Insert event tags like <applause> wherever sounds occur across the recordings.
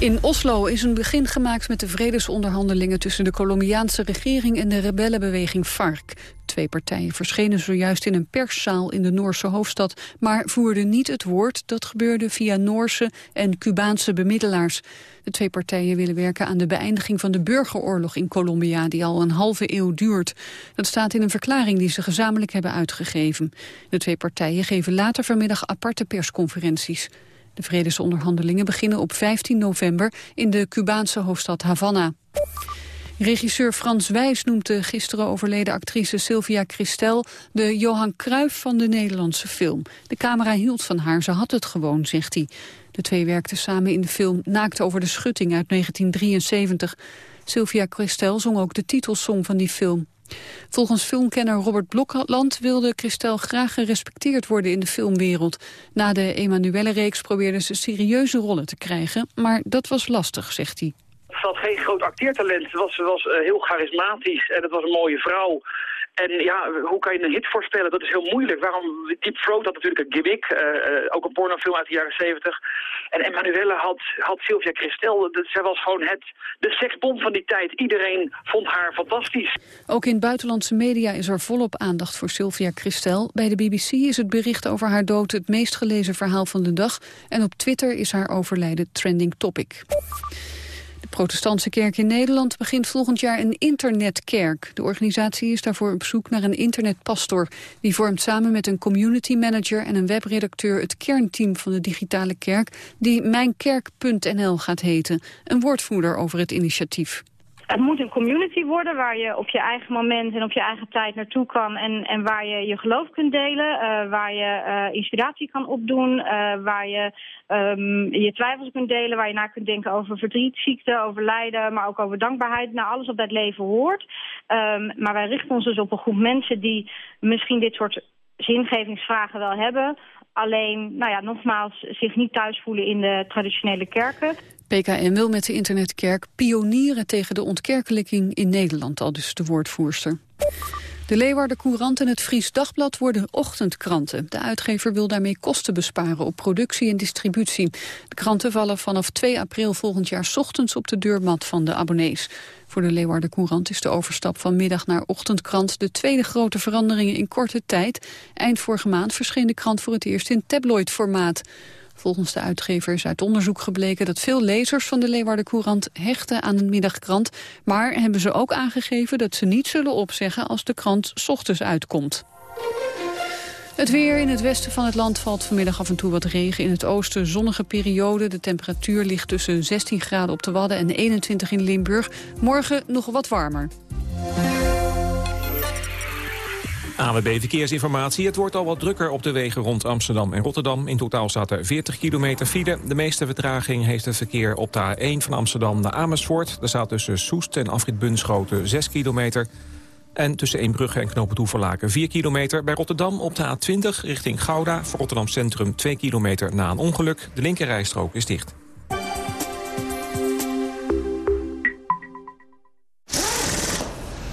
In Oslo is een begin gemaakt met de vredesonderhandelingen... tussen de Colombiaanse regering en de rebellenbeweging FARC. Twee partijen verschenen zojuist in een perszaal in de Noorse hoofdstad... maar voerden niet het woord. Dat gebeurde via Noorse en Cubaanse bemiddelaars. De twee partijen willen werken aan de beëindiging van de burgeroorlog in Colombia... die al een halve eeuw duurt. Dat staat in een verklaring die ze gezamenlijk hebben uitgegeven. De twee partijen geven later vanmiddag aparte persconferenties. De vredesonderhandelingen beginnen op 15 november in de Cubaanse hoofdstad Havana. Regisseur Frans Wijs noemt de gisteren overleden actrice Sylvia Christel de Johan Cruijff van de Nederlandse film. De camera hield van haar, ze had het gewoon, zegt hij. De twee werkten samen in de film Naakt over de schutting uit 1973. Sylvia Christel zong ook de titelsong van die film. Volgens filmkenner Robert Blokland wilde Christel graag gerespecteerd worden in de filmwereld. Na de Emanuelle-reeks probeerde ze serieuze rollen te krijgen, maar dat was lastig, zegt hij. Ze had geen groot acteertalent, ze was, was uh, heel charismatisch en het was een mooie vrouw. En ja, hoe kan je een hit voorspellen? Dat is heel moeilijk. Waarom? Deep Throat had natuurlijk een gimmick, uh, uh, ook een pornofilm uit de jaren zeventig. En Emanuelle had, had Sylvia Christel, zij was gewoon het, de seksbom van die tijd. Iedereen vond haar fantastisch. Ook in buitenlandse media is er volop aandacht voor Sylvia Christel. Bij de BBC is het bericht over haar dood het meest gelezen verhaal van de dag. En op Twitter is haar overlijden trending topic. Protestantse kerk in Nederland begint volgend jaar een internetkerk. De organisatie is daarvoor op zoek naar een internetpastor. Die vormt samen met een community manager en een webredacteur... het kernteam van de digitale kerk, die mijnkerk.nl gaat heten. Een woordvoerder over het initiatief. Het moet een community worden waar je op je eigen moment en op je eigen tijd naartoe kan en, en waar je je geloof kunt delen, uh, waar je uh, inspiratie kan opdoen, uh, waar je um, je twijfels kunt delen, waar je na kunt denken over verdriet, ziekte, over lijden, maar ook over dankbaarheid. Nou, alles wat bij het leven hoort. Um, maar wij richten ons dus op een groep mensen die misschien dit soort zingevingsvragen wel hebben, alleen, nou ja, nogmaals, zich niet thuis voelen in de traditionele kerken. PKN wil met de internetkerk pionieren tegen de ontkerkelijking in Nederland, al dus de woordvoerster. De Leeuwarden Courant en het Fries Dagblad worden ochtendkranten. De uitgever wil daarmee kosten besparen op productie en distributie. De kranten vallen vanaf 2 april volgend jaar ochtends op de deurmat van de abonnees. Voor de Leeuwarden Courant is de overstap van middag naar ochtendkrant de tweede grote verandering in korte tijd. Eind vorige maand verscheen de krant voor het eerst in tabloid-formaat. Volgens de uitgever is uit onderzoek gebleken dat veel lezers van de Leeuwarden Courant hechten aan een middagkrant. Maar hebben ze ook aangegeven dat ze niet zullen opzeggen als de krant ochtends uitkomt. Het weer in het westen van het land valt vanmiddag af en toe wat regen. In het oosten zonnige periode. De temperatuur ligt tussen 16 graden op de Wadden en 21 in Limburg. Morgen nog wat warmer. AWB Verkeersinformatie. Het wordt al wat drukker op de wegen rond Amsterdam en Rotterdam. In totaal staat er 40 kilometer file. De meeste vertraging heeft het verkeer op de A1 van Amsterdam naar Amersfoort. Daar staat tussen Soest en Afrit Bunschoten 6 kilometer. En tussen Eembrugge en Knopen Toeverlaken 4 kilometer. Bij Rotterdam op de A20 richting Gouda. Voor Rotterdam Centrum 2 kilometer na een ongeluk. De linkerrijstrook is dicht.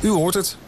U hoort het.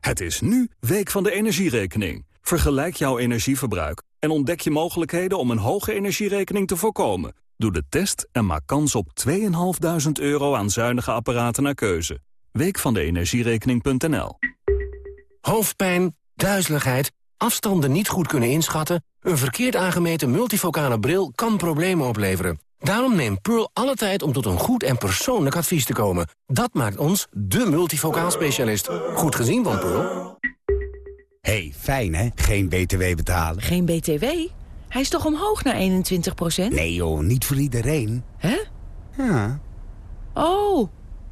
Het is nu Week van de Energierekening. Vergelijk jouw energieverbruik en ontdek je mogelijkheden om een hoge energierekening te voorkomen. Doe de test en maak kans op 2.500 euro aan zuinige apparaten naar keuze. Week van de energierekening.nl Hoofdpijn, duizeligheid, afstanden niet goed kunnen inschatten... een verkeerd aangemeten multifocale bril kan problemen opleveren. Daarom neemt Pearl alle tijd om tot een goed en persoonlijk advies te komen. Dat maakt ons de multifocaal specialist. Goed gezien van Pearl. hey, fijn hè? Geen BTW betalen. Geen BTW? Hij is toch omhoog naar 21% Nee joh, niet voor iedereen. Hè? Ja. Oh,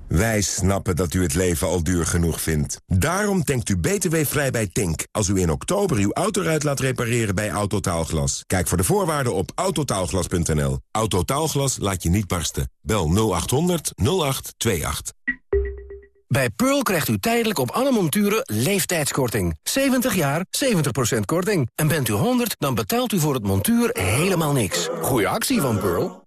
Wij snappen dat u het leven al duur genoeg vindt. Daarom denkt u btw-vrij bij Tink... als u in oktober uw autoruit laat repareren bij Autotaalglas. Kijk voor de voorwaarden op autotaalglas.nl. Autotaalglas laat je niet barsten. Bel 0800 0828. Bij Pearl krijgt u tijdelijk op alle monturen leeftijdskorting. 70 jaar, 70% korting. En bent u 100, dan betaalt u voor het montuur helemaal niks. Goeie actie van Pearl.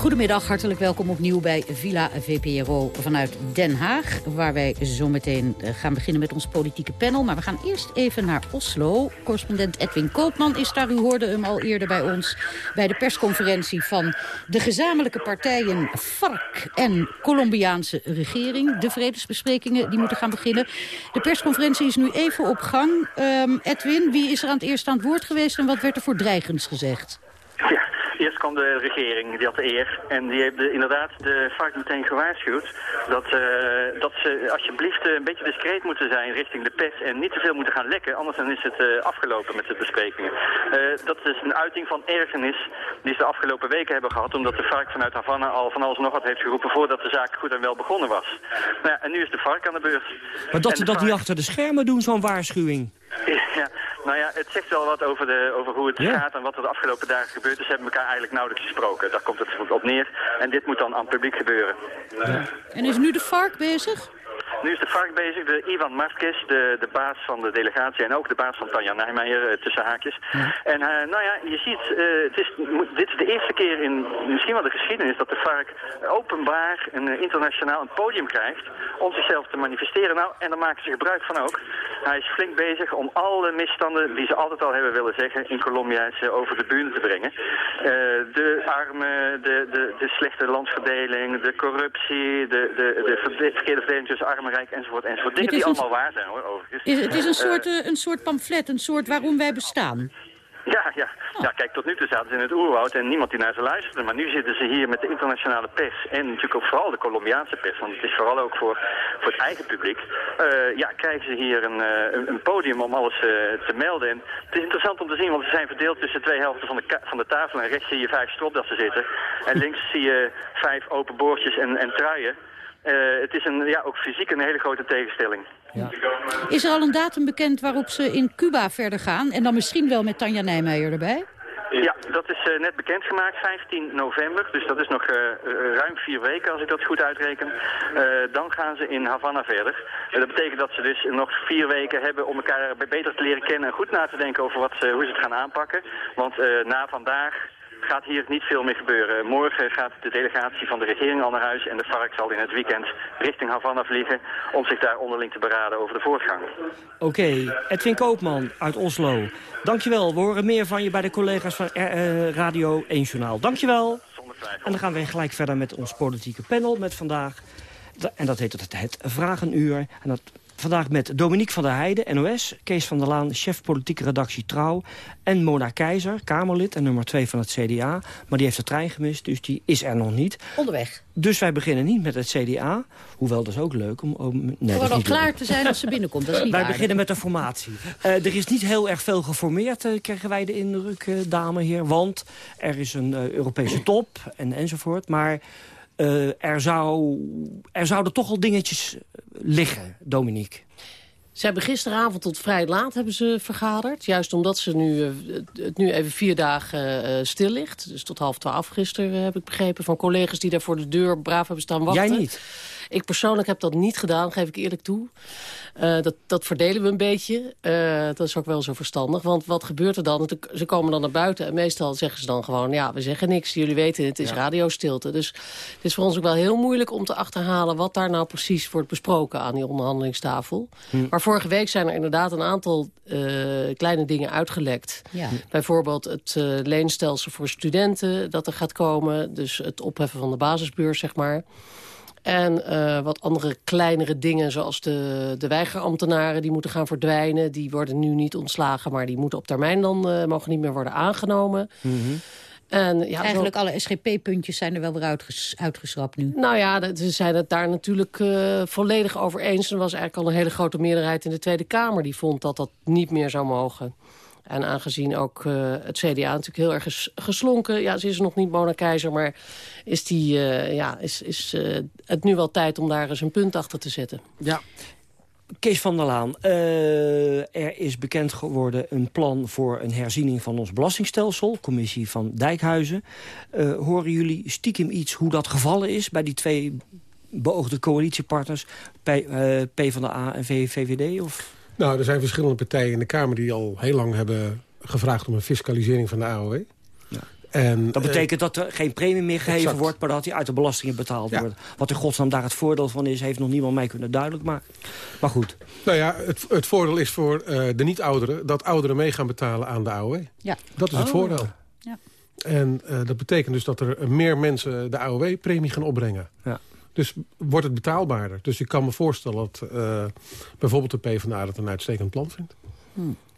Goedemiddag, hartelijk welkom opnieuw bij Villa VPRO vanuit Den Haag. Waar wij zo meteen eh, gaan beginnen met ons politieke panel. Maar we gaan eerst even naar Oslo. Correspondent Edwin Koopman is daar. U hoorde hem al eerder bij ons bij de persconferentie van de gezamenlijke partijen FARC en Colombiaanse regering. De vredesbesprekingen die moeten gaan beginnen. De persconferentie is nu even op gang. Um, Edwin, wie is er aan het eerst aan het woord geweest en wat werd er voor dreigens gezegd? Ja. Eerst kwam de regering, die had de eer. En die heeft de, inderdaad de FARC meteen gewaarschuwd dat, uh, dat ze alsjeblieft een beetje discreet moeten zijn richting de pers en niet te veel moeten gaan lekken. Anders dan is het uh, afgelopen met de besprekingen. Uh, dat is een uiting van ergernis die ze de afgelopen weken hebben gehad. Omdat de FARC vanuit Havana al van alles nog wat heeft geroepen voordat de zaak goed en wel begonnen was. Nou ja, en nu is de FARC aan de beurt. Maar dat ze dat niet achter de schermen doen, zo'n waarschuwing? <laughs> Ja, nou ja, het zegt wel wat over, de, over hoe het gaat en wat er de afgelopen dagen gebeurd is. Ze hebben elkaar eigenlijk nauwelijks gesproken. Daar komt het op neer. En dit moet dan aan het publiek gebeuren. Ja. En is nu de FARC bezig? Nu is de FARC bezig, de Ivan Marquez, de, de baas van de delegatie en ook de baas van Tanja Nijmeijer, uh, tussen haakjes. Ja. En uh, nou ja, je ziet, uh, het is, dit is de eerste keer in misschien wel de geschiedenis dat de FARC openbaar en internationaal een podium krijgt om zichzelf te manifesteren. Nou, en daar maken ze gebruik van ook. Hij is flink bezig om alle misstanden die ze altijd al hebben willen zeggen in Colombia ze over de bühne te brengen. de armen, de, de, de slechte landverdeling, de corruptie, de, de, de verkeerde verdeling tussen armen rijk enzovoort enzovoort. Dingen die allemaal waar zijn hoor, overigens. Is, het is een soort, uh, een soort pamflet, een soort waarom wij bestaan. Ja, ja. Oh. ja, kijk, tot nu toe zaten ze in het oerwoud en niemand die naar ze luisterde. Maar nu zitten ze hier met de internationale pers en natuurlijk ook vooral de Colombiaanse pers. Want het is vooral ook voor, voor het eigen publiek. Uh, ja, krijgen ze hier een, uh, een podium om alles uh, te melden. En het is interessant om te zien, want ze zijn verdeeld tussen twee helften van de, van de tafel. En rechts zie je vijf stropdassen zitten. En links zie je vijf open boordjes en, en truien. Uh, het is een, ja, ook fysiek een hele grote tegenstelling. Ja. Is er al een datum bekend waarop ze in Cuba verder gaan? En dan misschien wel met Tanja Nijmeijer erbij? Ja, dat is uh, net bekendgemaakt, 15 november. Dus dat is nog uh, ruim vier weken als ik dat goed uitreken. dan gaan ze in Havana verder. dat betekent dat ze dus nog vier weken hebben om elkaar beter te leren kennen... en goed na te denken over wat, hoe ze het gaan aanpakken. Want na vandaag gaat hier niet veel meer gebeuren. Morgen gaat de delegatie van de regering al naar huis en de FARC zal in het weekend richting Havana vliegen om zich daar onderling te beraden over de voortgang. Oké. Edwin Koopman uit Oslo. Dankjewel, we horen meer van je bij de collega's van uh, Radio 1 Journaal. Dankjewel. En dan gaan we gelijk verder met ons politieke panel met vandaag. En dat heet het, het Vragenuur. En dat Vandaag met Dominique van der Heijden, NOS, Kees van der Laan, chef politieke redactie Trouw... en Mona Keizer, Kamerlid en nummer 2 van het CDA. Maar die heeft de trein gemist, dus die is er nog niet. Onderweg. Dus wij beginnen niet met het CDA. Hoewel, dat is ook leuk. Om, om, nee, Gewoon al klaar leuk. te zijn als ze binnenkomt. Dat is niet wij aardig. beginnen met de formatie. Uh, er is niet heel erg veel geformeerd, uh, krijgen wij de indruk, uh, dame heer. Want er is een Europese top en, enzovoort. Maar... Uh, er, zou, er zouden toch al dingetjes liggen, Dominique. Ze hebben gisteravond tot vrij laat hebben ze vergaderd. Juist omdat ze nu, uh, het nu even vier dagen uh, stil ligt. Dus tot half twaalf gisteren heb ik begrepen van collega's die daar voor de deur braaf hebben staan wachten. Jij niet? Ik persoonlijk heb dat niet gedaan, geef ik eerlijk toe. Uh, dat, dat verdelen we een beetje. Uh, dat is ook wel zo verstandig. Want wat gebeurt er dan? Ze komen dan naar buiten en meestal zeggen ze dan gewoon... ja, we zeggen niks, jullie weten het, is ja. radiostilte. Dus het is voor ons ook wel heel moeilijk om te achterhalen... wat daar nou precies wordt besproken aan die onderhandelingstafel. Hm. Maar vorige week zijn er inderdaad een aantal uh, kleine dingen uitgelekt. Ja. Bijvoorbeeld het leenstelsel voor studenten dat er gaat komen. Dus het opheffen van de basisbeurs, zeg maar. En uh, wat andere kleinere dingen, zoals de, de weigerambtenaren... die moeten gaan verdwijnen. Die worden nu niet ontslagen, maar die moeten op termijn dan... Uh, mogen niet meer worden aangenomen. Mm -hmm. En, ja, Eigenlijk zo- alle SGP-puntjes zijn er wel weer uitges uitgeschrapt nu. Nou ja, ze zijn het daar natuurlijk eh, volledig over eens. Er was eigenlijk al een hele grote meerderheid in de Tweede Kamer... die vond dat dat niet meer zou mogen. En aangezien ook eh, het CDA natuurlijk heel erg is geslonken... ja, ze is nog niet Mona Keizer, maar is, die, eh, ja, is, is eh, het nu wel tijd om daar eens een punt achter te zetten. Ja. Kees van der Laan, er is bekend geworden een plan voor een herziening van ons belastingstelsel. Commissie van Dijkhuizen. Horen jullie stiekem iets hoe dat gevallen is bij die twee beoogde coalitiepartners, P, PvdA en VVD? Of? Nou, er zijn verschillende partijen in de Kamer die al heel lang hebben gevraagd om een fiscalisering van de AOW. En, Dat eh, betekent dat er geen premie meer gegeven exact. wordt... maar dat die uit de belastingen betaald Ja. wordt. Wat in godsnaam daar het voordeel van is... heeft nog niemand mee kunnen duidelijk maken. Maar goed. Nou ja, het, het voordeel is voor eh, de niet-ouderen... dat ouderen mee gaan betalen aan de AOW. Ja. Dat is het Oh. voordeel. Ja. En eh, dat betekent dus dat er meer mensen de AOW-premie gaan opbrengen. Ja. Dus wordt het betaalbaarder. Dus ik kan me voorstellen dat eh, bijvoorbeeld de PvdA dat een uitstekend plan vindt.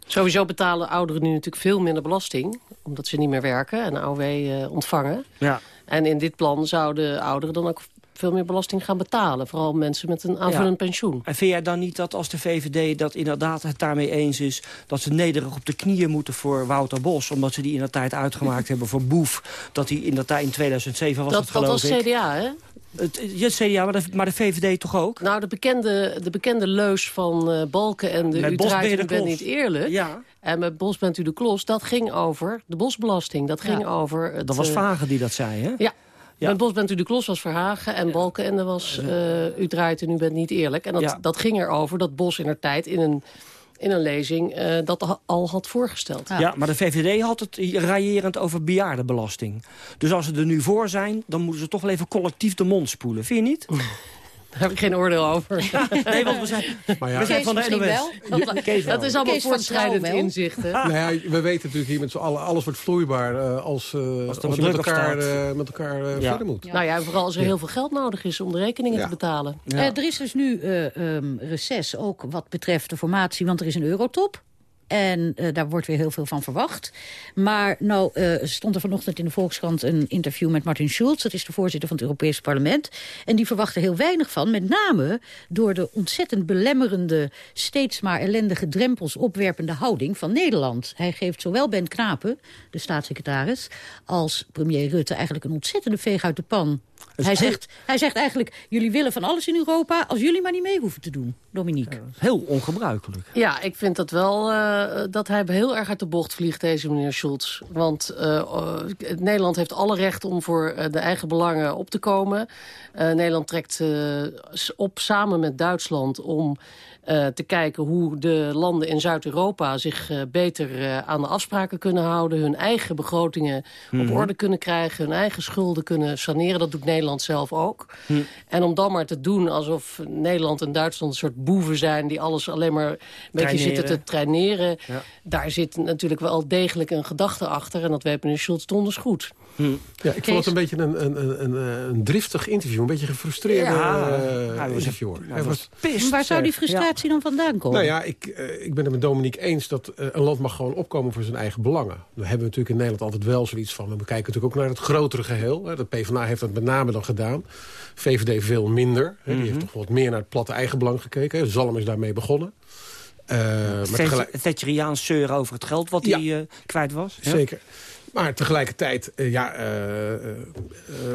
Sowieso betalen ouderen nu natuurlijk veel minder belasting... omdat ze niet meer werken en AOW eh, ontvangen. Ja. En in dit plan zouden ouderen dan ook veel meer belasting gaan betalen. Vooral mensen met een aanvullend Ja. pensioen. En vind jij dan niet dat als de VVD dat inderdaad het daarmee eens is... dat ze nederig op de knieën moeten voor Wouter Bos... omdat ze die in de tijd uitgemaakt <laughs> hebben voor Boef... dat hij in de tijd in 2007 was dat, het dat geloof was ik. CDA, hè? Het, het CDA, maar de, maar de VVD toch ook? Nou, de bekende, de bekende leus van eh, Balken en de Met u draait ben je en u de bent klos. niet eerlijk. Ja. En met Bos bent u de klos, dat ging over de bosbelasting. Dat ging Ja. over... Het, Dat was eh, Vagen die dat zei, hè? Ja. Ja. Met Bos bent u de klos was Verhagen en Balken en er was uh, u draait en u bent niet eerlijk. En dat, Ja. dat ging erover dat Bos in haar tijd in een, in een lezing eh, dat al had voorgesteld. Ja. maar de VVD had het raillerend over bejaardenbelasting. Dus als ze er nu voor zijn, dan moeten ze toch wel even collectief de mond spoelen. Vind je niet? <laughs> Daar heb ik geen oordeel over. nee, want we zijn, Maar ja, we zijn van de NOS. wel. Dat, Kees wel. dat is allemaal voortschrijdend Trouw wel. inzicht. Hè? <laughs> Nou ja, we weten natuurlijk hier met z'n allen... alles wordt vloeibaar eh, als, eh, als, er we druk met elkaar, eh, met elkaar eh, Ja. verder moeten. Nou ja, vooral als er Ja. heel veel geld nodig is om de rekeningen Ja. te betalen. Ja. Eh, er is dus nu eh, ehm, reces, ook wat betreft de formatie, want er is een eurotop. En eh, daar wordt weer heel veel van verwacht. Maar nou eh, stond er vanochtend in de Volkskrant een interview met Martin Schulz. Dat is de voorzitter van het Europees Parlement. En die verwacht er heel weinig van. Met name door de ontzettend belemmerende, steeds maar ellendige drempels opwerpende houding van Nederland. Hij geeft zowel Ben Knapen, de staatssecretaris, als premier Rutte eigenlijk een ontzettende veeg uit de pan. Hij zegt, hij zegt eigenlijk, jullie willen van alles in Europa... als jullie maar niet mee hoeven te doen, Dominique. Heel ongebruikelijk. Ja, ik vind dat wel eh, dat hij heel erg uit de bocht vliegt, deze meneer Schulz. Want eh, eh, Nederland heeft alle recht om voor de eigen belangen op te komen. Eh, Nederland trekt eh, op samen met Duitsland om eh, te kijken hoe de landen in Zuid-Europa zich eh, beter eh, aan de afspraken kunnen houden. Hun eigen begrotingen Mhm. op orde kunnen krijgen. Hun eigen schulden kunnen saneren. Dat doet Nederland zelf ook. Hm. En om dan maar te doen alsof Nederland en Duitsland een soort boeven zijn... die alles alleen maar een beetje Traineren. zitten te traineren... Ja. daar zit natuurlijk wel degelijk een gedachte achter. En dat weet meneer Schultz donders goed. Ja, ik vond het een beetje een, een, een, een, een driftig interview. Een beetje een gefrustreerde Ja, eh, hij was- hij pist. Waar zou die frustratie dan vandaan komen? nou ja, ik, eh, ik ben het met Dominique eens dat eh, een land mag gewoon opkomen voor zijn eigen belangen. We hebben natuurlijk in Nederland altijd wel zoiets van. En we kijken natuurlijk ook naar het grotere geheel. Hè. De PvdA heeft dat met name dan gedaan. VVD veel minder. Hè. Die heeft toch wat meer naar het platte eigenbelang gekeken. hè. Zalm is daarmee begonnen. Eh, maar tegelijk- Thatcheriaans zeuren over het geld wat Ja. hij eh, kwijt was. Ja. Zeker. Maar tegelijkertijd, eh, ja, eh, eh,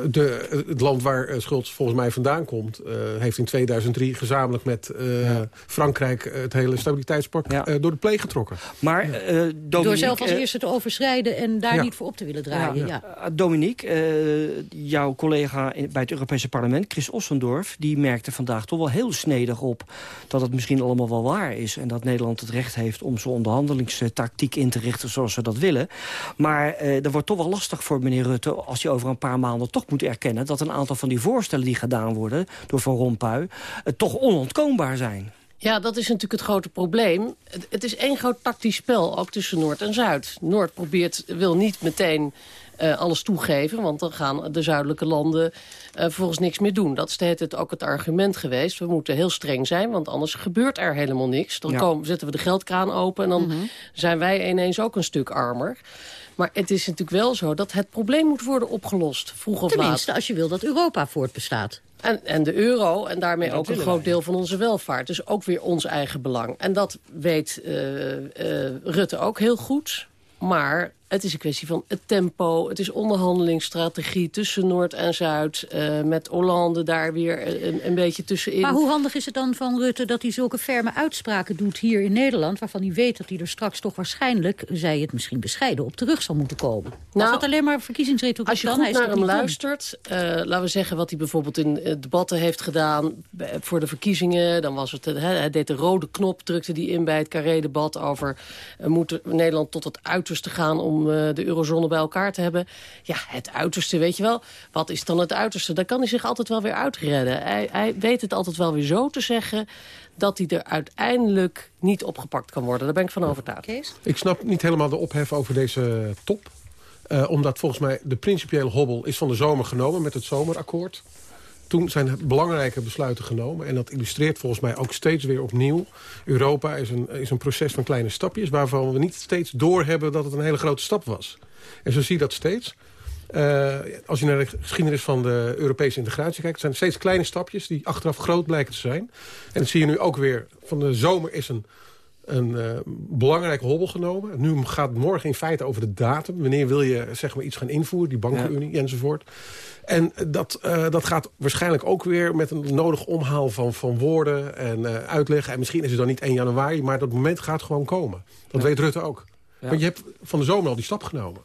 de, het land waar Schultz volgens mij vandaan komt... eh, heeft in 2003 gezamenlijk met eh, Frankrijk het hele stabiliteitspak Ja. eh, door de pleeg getrokken. Maar eh, Dominique, Door zelf als eerste te overschrijden en daar ja. niet voor op te willen draaien. Ja. Dominique, eh, jouw collega bij het Europese parlement, Chris Ossendorf... die merkte vandaag toch wel heel snedig op dat het misschien allemaal wel waar is... en dat Nederland het recht heeft om zijn onderhandelingstactiek in te richten zoals ze dat willen. Maar eh er wordt toch wel lastig voor meneer Rutte... als hij over een paar maanden toch moet erkennen... dat een aantal van die voorstellen die gedaan worden door Van Rompuy... eh, toch onontkoombaar zijn. Ja, dat is natuurlijk het grote probleem. Het, het is één groot tactisch spel, ook tussen Noord en Zuid. Noord probeert, wil niet meteen eh, alles toegeven... want dan gaan de zuidelijke landen vervolgens niks meer doen. Dat is tijd ook het argument geweest. We moeten heel streng zijn, want anders gebeurt er helemaal niks. Dan Ja. komen, zetten we de geldkraan open en dan zijn wij ineens ook een stuk armer. Maar het is natuurlijk wel zo dat het probleem moet worden opgelost, vroeg of Tenminste, laat. als je wil dat Europa voortbestaat. En, en de euro en daarmee ook een groot wij. deel van onze welvaart. Dus ook weer ons eigen belang. En dat weet eh, eh, Rutte ook heel goed. Maar het is een kwestie van het tempo. Het is onderhandelingsstrategie tussen Noord en Zuid. eh, met Hollande daar weer een, een beetje tussenin. Maar hoe handig is het dan van Rutte dat hij zulke ferme uitspraken doet hier in Nederland... waarvan hij weet dat hij er straks toch waarschijnlijk, zij het misschien bescheiden, op terug zal moeten komen? Nou, dat alleen maar verkiezingsretoriek Als je dan, goed hij naar hem luistert, eh, laten we zeggen wat hij bijvoorbeeld in eh, debatten heeft gedaan voor de verkiezingen. Dan was het, hij deed de rode knop, drukte die in bij het Carré-debat over moet Nederland tot het uiterste gaan om eh, de eurozone bij elkaar te hebben. Ja, het uiterste, weet je wel. Wat is dan het uiterste? Daar kan hij zich altijd wel weer uitredden. Hij, hij weet het altijd wel weer zo te zeggen dat hij er uiteindelijk niet opgepakt kan worden. Daar ben ik van overtuigd. Ik snap niet helemaal de ophef over deze top. Eh, omdat volgens mij de principiële hobbel is van de zomer genomen met het zomerakkoord. Toen zijn belangrijke besluiten genomen. En dat illustreert volgens mij ook steeds weer opnieuw. Europa is een, is een proces van kleine stapjes... waarvan we niet steeds doorhebben dat het een hele grote stap was. En zo zie je dat steeds. Eh, als je naar de geschiedenis van de Europese integratie kijkt... zijn het steeds kleine stapjes die achteraf groot blijken te zijn. En dat zie je nu ook weer. Van de zomer is een een eh, belangrijke hobbel genomen. Nu gaat het morgen in feite over de datum. Wanneer wil je zeg maar, iets gaan invoeren, die bankenunie enzovoort. En dat, eh, dat gaat waarschijnlijk ook weer met een nodig omhaal van, van woorden en eh, uitleggen. En misschien is het dan niet 1 januari, maar dat moment gaat gewoon komen. Dat weet Rutte ook. Ja. Want je hebt van de zomer al die stap genomen.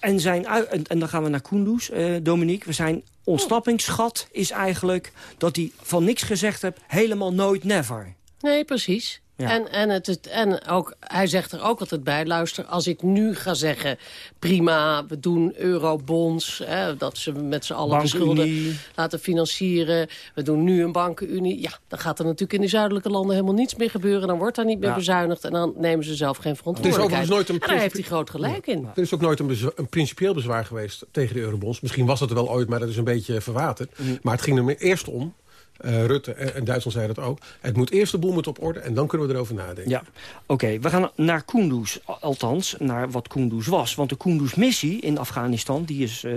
En, zijn, en, en dan gaan we naar Kunduz, eh, Dominique. We zijn ontsnappingsschat is eigenlijk dat hij van niks gezegd hebt... helemaal nooit never. Nee, precies. Ja. En, en, het, het- en ook, hij zegt er ook altijd bij, luister, als ik nu ga zeggen... prima, we doen eurobonds, hè, dat ze met z'n allen de schulden laten financieren... we doen nu een bankenunie, ja, dan gaat er natuurlijk in de zuidelijke landen helemaal niets meer gebeuren... dan wordt daar niet meer bezuinigd en dan nemen ze zelf geen verantwoordelijkheid. overigens nooit een en daar heeft hij groot gelijk in. Er is ook nooit een, een principieel bezwaar geweest tegen de eurobonds. Misschien was dat er wel ooit, maar dat is een beetje verwaterd. Maar het ging er eerst om, eh, Rutte en, Duitsland zeiden dat ook... het moet eerst de boel moet op orde en dan kunnen we erover nadenken. Ja, oké. We gaan naar Kunduz, al- althans naar wat Kunduz was. Want de Kunduz-missie in Afghanistan, die is eh,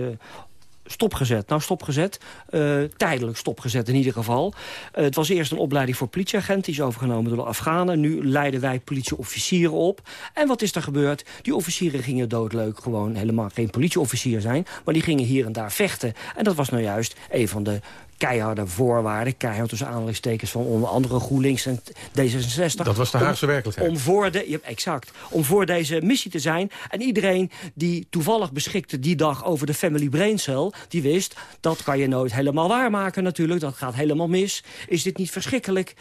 stopgezet. Nou, stopgezet. eh, tijdelijk stopgezet in ieder geval. Het was eerst een opleiding voor politieagenten. Die is overgenomen door de Afghanen. Nu leiden wij politieofficieren op. En wat is er gebeurd? Die officieren gingen doodleuk gewoon helemaal geen politieofficier zijn. Maar die gingen hier en daar vechten. En dat was nou juist een van de keiharde voorwaarden. Keihard tussen aanhalingstekens van onder andere GroenLinks en D66. Dat was de Om- Haagse werkelijkheid. Om voor, de, ja, exact, om voor deze missie te zijn. En iedereen die toevallig beschikte die dag over de family brain cell... die wist, dat kan je nooit helemaal waarmaken natuurlijk. Dat gaat helemaal mis. Is dit niet verschrikkelijk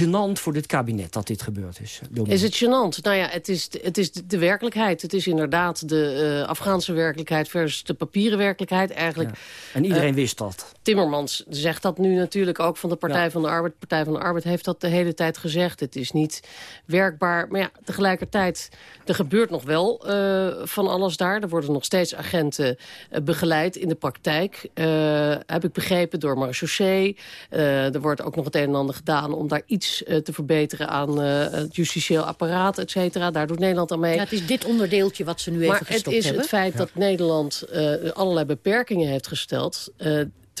gênant voor dit kabinet dat dit gebeurd is? Is het gênant? Nou ja, het is, het is de, de werkelijkheid. Het is inderdaad de eh, Afghaanse werkelijkheid versus de papieren werkelijkheid. Eigenlijk, En iedereen eh, wist dat. Timmermans zegt dat nu natuurlijk ook van de Partij Ja. van de Arbeid. De Partij van de Arbeid heeft dat de hele tijd gezegd. Het is niet werkbaar. Maar ja, tegelijkertijd, er gebeurt nog wel eh, van alles daar. Er worden nog steeds agenten eh, begeleid in de praktijk. eh, heb ik begrepen door marechaussee. Eh er wordt ook nog het een en ander gedaan om daar iets te verbeteren aan eh, het justitieel apparaat, et cetera. Daar doet Nederland aan mee. Ja, het is dit onderdeeltje wat ze nu even Maar het gestopt is hebben. het feit Ja. dat Nederland eh, allerlei beperkingen heeft gesteld...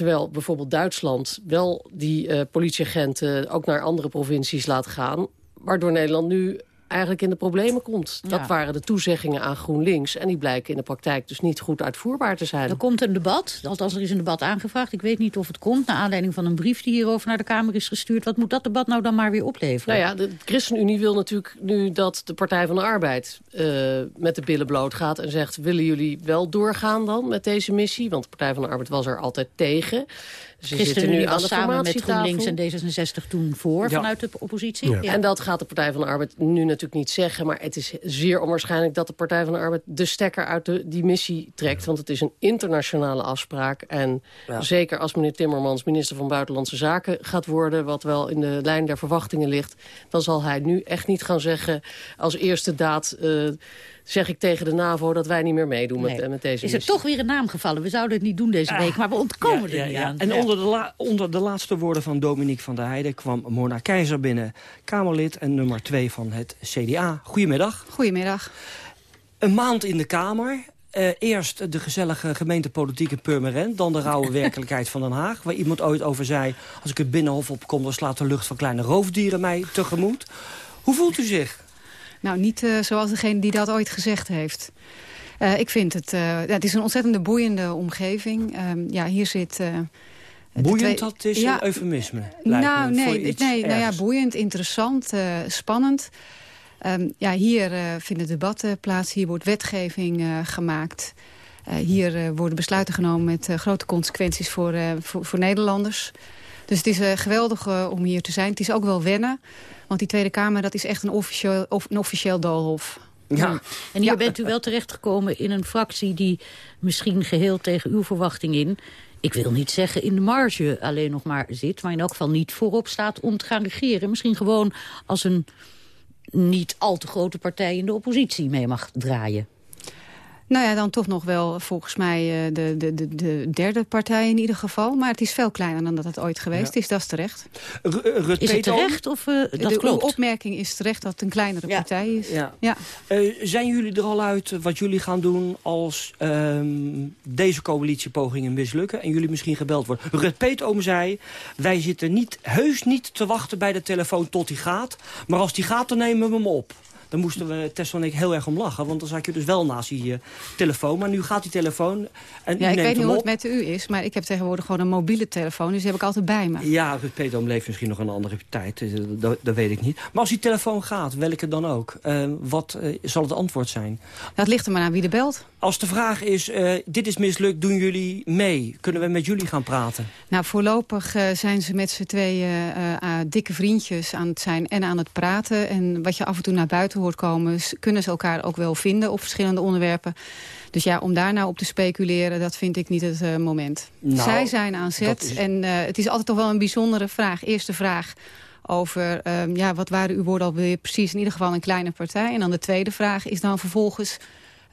terwijl bijvoorbeeld Duitsland wel die eh, politieagenten... ook naar andere provincies laat gaan... waardoor Nederland nu eigenlijk in de problemen komt. Dat Ja. waren de toezeggingen aan GroenLinks... en die blijken in de praktijk dus niet goed uitvoerbaar te zijn. Er komt een debat, althans er is een debat aangevraagd. Ik weet niet of het komt, naar aanleiding van een brief die hierover naar de Kamer is gestuurd. Wat moet dat debat nou dan maar weer opleveren? Nou ja, de ChristenUnie wil natuurlijk nu dat de Partij van de Arbeid eh, met de billen bloot gaat en zegt... willen jullie wel doorgaan dan met deze missie? Want de Partij van de Arbeid was er altijd tegen. Ze zitten nu de samen met. GroenLinks en D66 toen voor Ja. vanuit de oppositie. Ja. En dat gaat de Partij van de Arbeid nu natuurlijk niet zeggen. Maar het is zeer onwaarschijnlijk dat de Partij van de Arbeid de stekker uit de, die missie trekt. Want het is een internationale afspraak. En Ja. zeker als meneer Timmermans minister van Buitenlandse Zaken gaat worden... wat wel in de lijn der verwachtingen ligt... dan zal hij nu echt niet gaan zeggen als eerste daad... eh, zeg ik tegen de NAVO dat wij niet meer meedoen met, Nee. met deze Is er missie. toch weer een naam gevallen? We zouden het niet doen deze week, maar we ontkomen Ja, ja, er niet ja. aan. En Ja. onder, de onder de laatste woorden van Dominique van der Heijden... kwam Mona Keizer binnen, Kamerlid en nummer 2 van het CDA. Goedemiddag. Goedemiddag. Een maand in de Kamer. eh, eerst de gezellige gemeentepolitiek in Purmerend... dan de rauwe <laughs> werkelijkheid van Den Haag. Waar iemand ooit over zei... als ik het Binnenhof opkom, dan slaat de lucht van kleine roofdieren mij tegemoet. Hoe voelt u zich? Nou, niet uh, zoals degene die dat ooit gezegd heeft. Uh, ik vind het... Uh, ja, het is een ontzettende boeiende omgeving. Um, ja, hier zit... boeiend, dat is ja, een eufemisme. Nou, nee, nee nou ja, boeiend, interessant, spannend. Um, ja, hier vinden debatten plaats. Hier wordt wetgeving gemaakt. hier worden besluiten genomen met grote consequenties voor, voor, voor, Nederlanders. Dus het is geweldig om hier te zijn. Het is ook wel wennen. Want die Tweede Kamer, dat is echt een officieel, of, een officieel doolhof. Ja. En hier bent u wel terechtgekomen in een fractie die misschien geheel tegen uw verwachting in... ik wil niet zeggen in de marge alleen nog maar zit... maar in elk geval niet voorop staat om te gaan regeren. Misschien gewoon als een niet al te grote partij in de oppositie mee mag draaien. Nou ja, dan toch nog wel volgens mij uh, de, de, de, de, derde partij in ieder geval. Maar het is veel kleiner dan dat het ooit geweest ja. is. Dat is terecht. R is het terecht of uh, dat de klopt? opmerking is terecht dat het een kleinere ja. partij is. Ja. Ja. Uh, zijn jullie er al uit wat jullie gaan doen als um, deze coalitiepogingen mislukken... en jullie misschien gebeld worden? Rut Peetoom zei, wij zitten niet, heus niet te wachten bij de telefoon tot die gaat. Maar als die gaat, dan nemen we hem op dan moesten we Tessel en ik heel erg om lachen. Want dan zat je dus wel naast die uh, telefoon. Maar nu gaat die telefoon en ja, ik weet niet hoe het met u is. Maar ik heb tegenwoordig gewoon een mobiele telefoon. Dus die heb ik altijd bij me. Ja, Rut Peetoom leeft misschien nog een andere tijd. eh, Dat, dat weet ik niet. Maar als die telefoon gaat, welke dan ook. Uh, wat zal het antwoord zijn? Dat ligt er maar aan wie de belt. Als de vraag is, uh, dit is mislukt, doen jullie mee? Kunnen we met jullie gaan praten? Nou, voorlopig uh, zijn ze met z'n tweeën uh, dikke vriendjes aan het zijn en aan het praten. En wat je af en toe naar buiten hoort komen... kunnen ze elkaar ook wel vinden op verschillende onderwerpen. Dus ja, om daar nou op te speculeren, dat vind ik niet het moment. Nou, Zij zijn aan zet is... en het is altijd toch wel een bijzondere vraag. Eerste vraag over, um, ja, wat waren uw woorden alweer precies? In ieder geval een kleine partij. En dan de tweede vraag is dan vervolgens...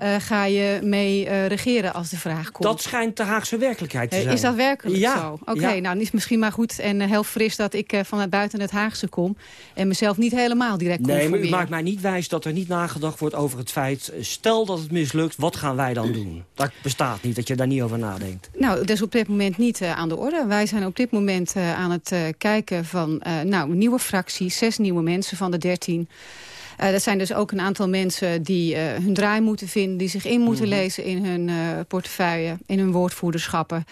Uh, ga je mee uh, regeren als de vraag komt. Dat schijnt de Haagse werkelijkheid te zijn. Uh, is dat werkelijk ja. zo? Oké, okay, ja. nou, is misschien maar goed en heel fris dat ik vanuit buiten het Haagse kom... en mezelf niet helemaal direct Nee, maar u maakt mij niet wijs dat er niet nagedacht wordt over het feit... stel dat het mislukt, wat gaan wij dan doen? Dat bestaat niet, dat je daar niet over nadenkt. Nou, dat is op dit moment niet aan de orde. Wij zijn op dit moment aan het kijken van nou, een nieuwe fractie... zes nieuwe mensen van de dertien... Uh, dat zijn dus ook een aantal mensen die uh, hun draai moeten vinden... die zich in moeten mm -hmm. lezen in hun uh, portefeuille, in hun woordvoerderschappen.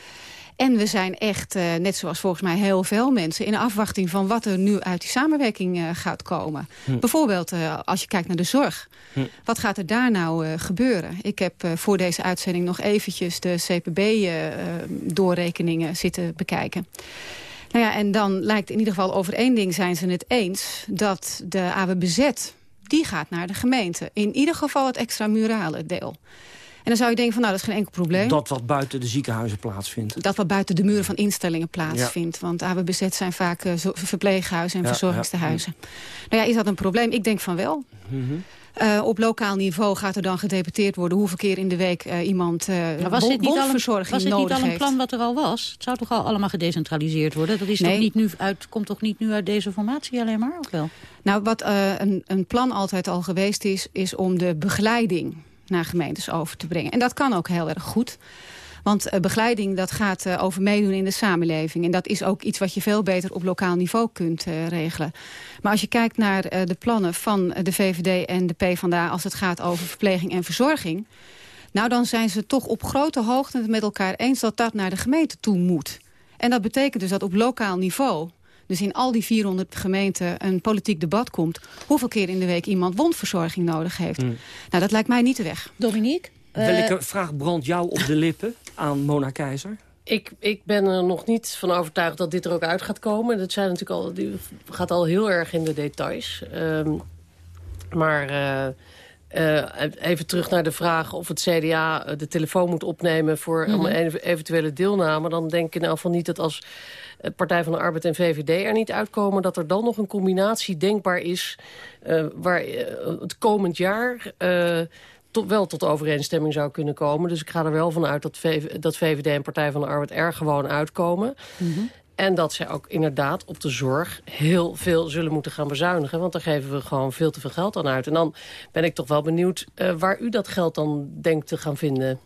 En we zijn echt, net zoals volgens mij heel veel mensen... in afwachting van wat er nu uit die samenwerking gaat komen. Hm. Bijvoorbeeld als je kijkt naar de zorg. Hm. Wat gaat er daar nou gebeuren? Ik heb voor deze uitzending nog eventjes de CPB-doorrekeningen zitten bekijken. Nou ja, en dan lijkt in ieder geval over één ding zijn ze het eens... dat de AWBZ die gaat naar de gemeente. In ieder geval het extramurale deel. En dan zou je denken van, nou, dat is geen enkel probleem. Dat wat buiten de ziekenhuizen plaatsvindt. Dat wat buiten de muren van instellingen plaatsvindt. Ja. Want AWBZ zijn vaak uh, verpleeghuizen en ja, verzorgingstehuizen. Ja. Nou ja, is dat een probleem? Ik denk van wel. Mm -hmm. Uh, op lokaal niveau gaat er dan gedeputeerd worden... hoeveel keer in de week uh, iemand uh, was dit niet al een, Was dit niet al een plan wat er al was? Het zou toch al allemaal gedecentraliseerd worden? Dat is nee. toch niet nu uit, komt toch niet nu uit deze formatie alleen maar? Of wel? Nou, wat een, een plan altijd al geweest is... is om de begeleiding naar gemeentes over te brengen. En dat kan ook heel erg goed. Want uh, begeleiding dat gaat uh, over meedoen in de samenleving. En dat is ook iets wat je veel beter op lokaal niveau kunt uh, regelen. Maar als je kijkt naar de plannen van de VVD en de PvdA... als het gaat over verpleging en verzorging... nou, dan zijn ze toch op grote hoogte met elkaar eens... dat dat naar de gemeente toe moet. En dat betekent dus dat op lokaal niveau dus in al die 400 gemeenten een politiek debat komt... hoeveel keer in de week iemand wondverzorging nodig heeft. Mm. Nou, dat lijkt mij niet de weg. Dominique? Welke uh, vraag brandt jou op de lippen aan Mona Keizer? Ik, ik ben er nog niet van overtuigd dat dit er ook uit gaat komen. Dat zijn natuurlijk al, die gaat al heel erg in de details. Um, maar... Uh, Uh, even terug naar de vraag of het CDA de telefoon moet opnemen... voor mm -hmm. een eventuele deelname. Dan denk ik in elk geval niet dat als Partij van de Arbeid en VVD er niet uitkomen... dat er dan nog een combinatie denkbaar is... Uh, waar het komend jaar tot, wel tot overeenstemming zou kunnen komen. Dus ik ga er wel van uit dat, VV, dat VVD en Partij van de Arbeid er gewoon uitkomen. Mm -hmm. En dat zij ook inderdaad op de zorg heel veel zullen moeten gaan bezuinigen. Want daar geven we gewoon veel te veel geld aan uit. En dan ben ik toch wel benieuwd uh, waar u dat geld dan denkt te gaan vinden.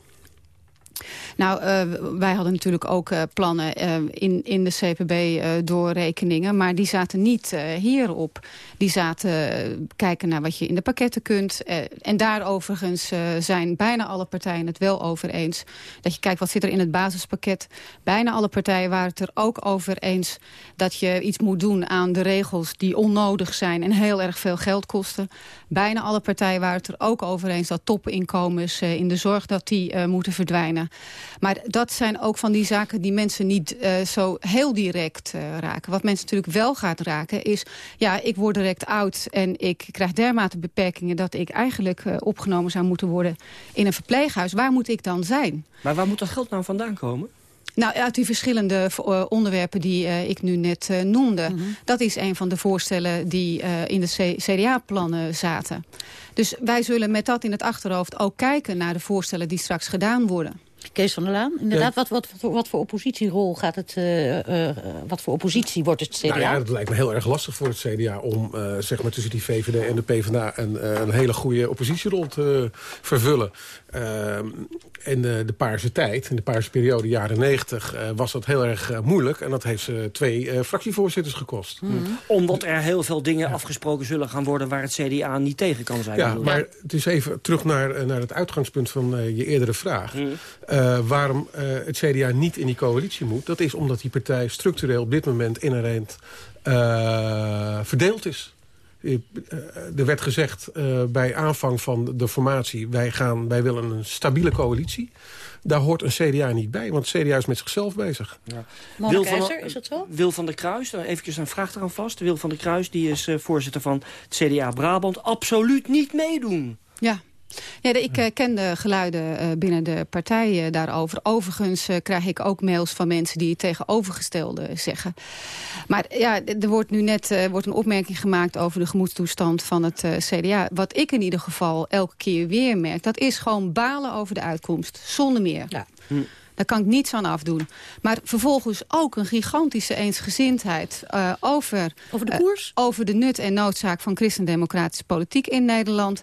Nou, uh, wij hadden natuurlijk ook uh, plannen uh, in, in de CPB-doorrekeningen. maar die zaten niet hierop. Die zaten kijken naar wat je in de pakketten kunt. en daar overigens zijn bijna alle partijen het wel over eens. Dat je kijkt wat zit er in het basispakket. Bijna alle partijen waren het er ook over eens... dat je iets moet doen aan de regels die onnodig zijn... en heel erg veel geld kosten. Bijna alle partijen waren het er ook over eens... dat topinkomens in de zorg dat die moeten verdwijnen. Maar dat zijn ook van die zaken die mensen niet uh, zo heel direct raken. Wat mensen natuurlijk wel gaat raken is... ja, ik word direct oud en ik krijg dermate beperkingen... dat ik eigenlijk opgenomen zou moeten worden in een verpleeghuis. Waar moet ik dan zijn? Maar waar moet dat geld nou vandaan komen? Nou, uit die verschillende uh, onderwerpen die uh, ik nu net uh, noemde. Mm -hmm. Dat is een van de voorstellen die in de CDA-plannen zaten. Dus wij zullen met dat in het achterhoofd ook kijken naar de voorstellen die straks gedaan worden. Kees van der Laan, inderdaad, ja. wat, wat, wat, wat, voor oppositierol gaat het, uh, uh, wat voor oppositie wordt het CDA? Nou ja, het lijkt me heel erg lastig voor het CDA om uh, zeg maar tussen die VVD en de PvdA een, een hele goede oppositierol te vervullen. Ehm, in de, de paarse tijd, in de paarse periode, jaren 90, was dat heel erg moeilijk. En dat heeft ze twee fractievoorzitters gekost. Mm -hmm. Omdat er heel veel dingen ja. afgesproken zullen gaan worden waar het CDA niet tegen kan zijn. Ja, maar het is even terug naar, naar het uitgangspunt van je eerdere vraag. Mm. Uh, waarom uh, het CDA niet in die coalitie moet... dat is omdat die partij structureel op dit moment inherent uh, verdeeld is. Er werd gezegd bij aanvang van de formatie... Wij, gaan, wij willen een stabiele coalitie. Daar hoort een CDA niet bij, want het CDA is met zichzelf bezig. Ja. Wil van, is dat zo? Wil van der Kruis, even een vraag eraan vast. Wil van der Kruis, die is voorzitter van het CDA Brabant... absoluut niet meedoen. Ja, ja, ik uh, ken de geluiden uh, binnen de partijen daarover. Overigens uh, krijg ik ook mails van mensen die het tegenovergestelde zeggen. Maar ja, er wordt nu net wordt een opmerking gemaakt over de gemoedstoestand van het CDA. Wat ik in ieder geval elke keer weer merk, dat is gewoon balen over de uitkomst. Zonder meer. Ja. Hm. Daar kan ik niets aan afdoen. Maar vervolgens ook een gigantische eensgezindheid uh, over... Over de koers? Uh, over de nut en noodzaak van christendemocratische politiek in Nederland.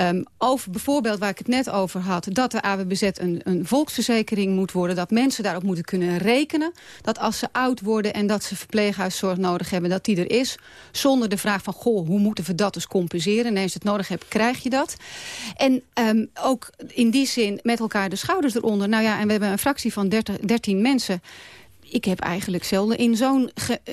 Um, over bijvoorbeeld, waar ik het net over had... dat de AWBZ een, een volksverzekering moet worden. Dat mensen daarop moeten kunnen rekenen. Dat als ze oud worden en dat ze verpleeghuiszorg nodig hebben... dat die er is. Zonder de vraag van, goh, hoe moeten we dat dus compenseren? Nee, als je het nodig hebt, krijg je dat. En um, ook in die zin met elkaar de schouders eronder. Nou ja, en we hebben een fractie van 30, 13 mensen ik heb eigenlijk zelden in zo'n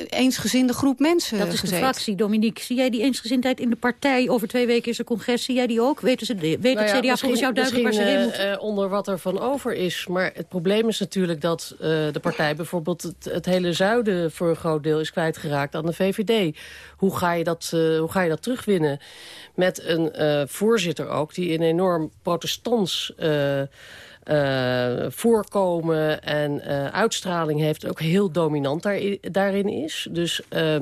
eensgezinde groep mensen Dat is gezeten. de fractie, Dominique. Zie jij die eensgezindheid in de partij? Over twee weken is er congres. Zie jij die ook? Weten ze, weet nou ja, het CDA volgens jou duidelijk waar ze heen moeten? Uh, onder wat er van over is. Maar het probleem is natuurlijk dat uh, de partij bijvoorbeeld... Het, het, hele zuiden voor een groot deel is kwijtgeraakt aan de VVD. Hoe ga je dat, uh, hoe ga je dat terugwinnen? Met een voorzitter ook die een enorm protestants... Uh, voorkomen en uh, uitstraling heeft... ook heel dominant daar, daarin is. Dus... Uh,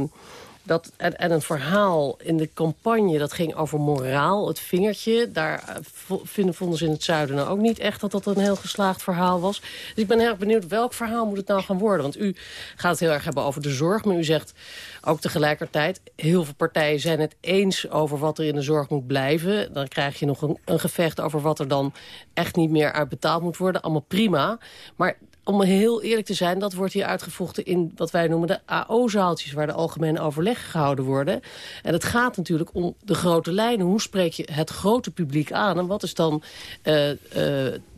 dat, en, en, een verhaal in de campagne, dat ging over moraal, het vingertje. Daar vinden, vonden ze in het zuiden nou ook niet echt dat dat een heel geslaagd verhaal was. Dus ik ben heel erg benieuwd, welk verhaal moet het nou gaan worden? Want u gaat het heel erg hebben over de zorg, maar u zegt ook tegelijkertijd... heel veel partijen zijn het eens over wat er in de zorg moet blijven. Dan krijg je nog een, een gevecht over wat er dan echt niet meer uitbetaald moet worden. Allemaal prima. Maar om heel eerlijk te zijn, dat wordt hier uitgevochten in wat wij noemen de AO-zaaltjes, waar de algemene overleg gehouden worden. En het gaat natuurlijk om de grote lijnen. Hoe spreek je het grote publiek aan? En wat is dan uh, uh,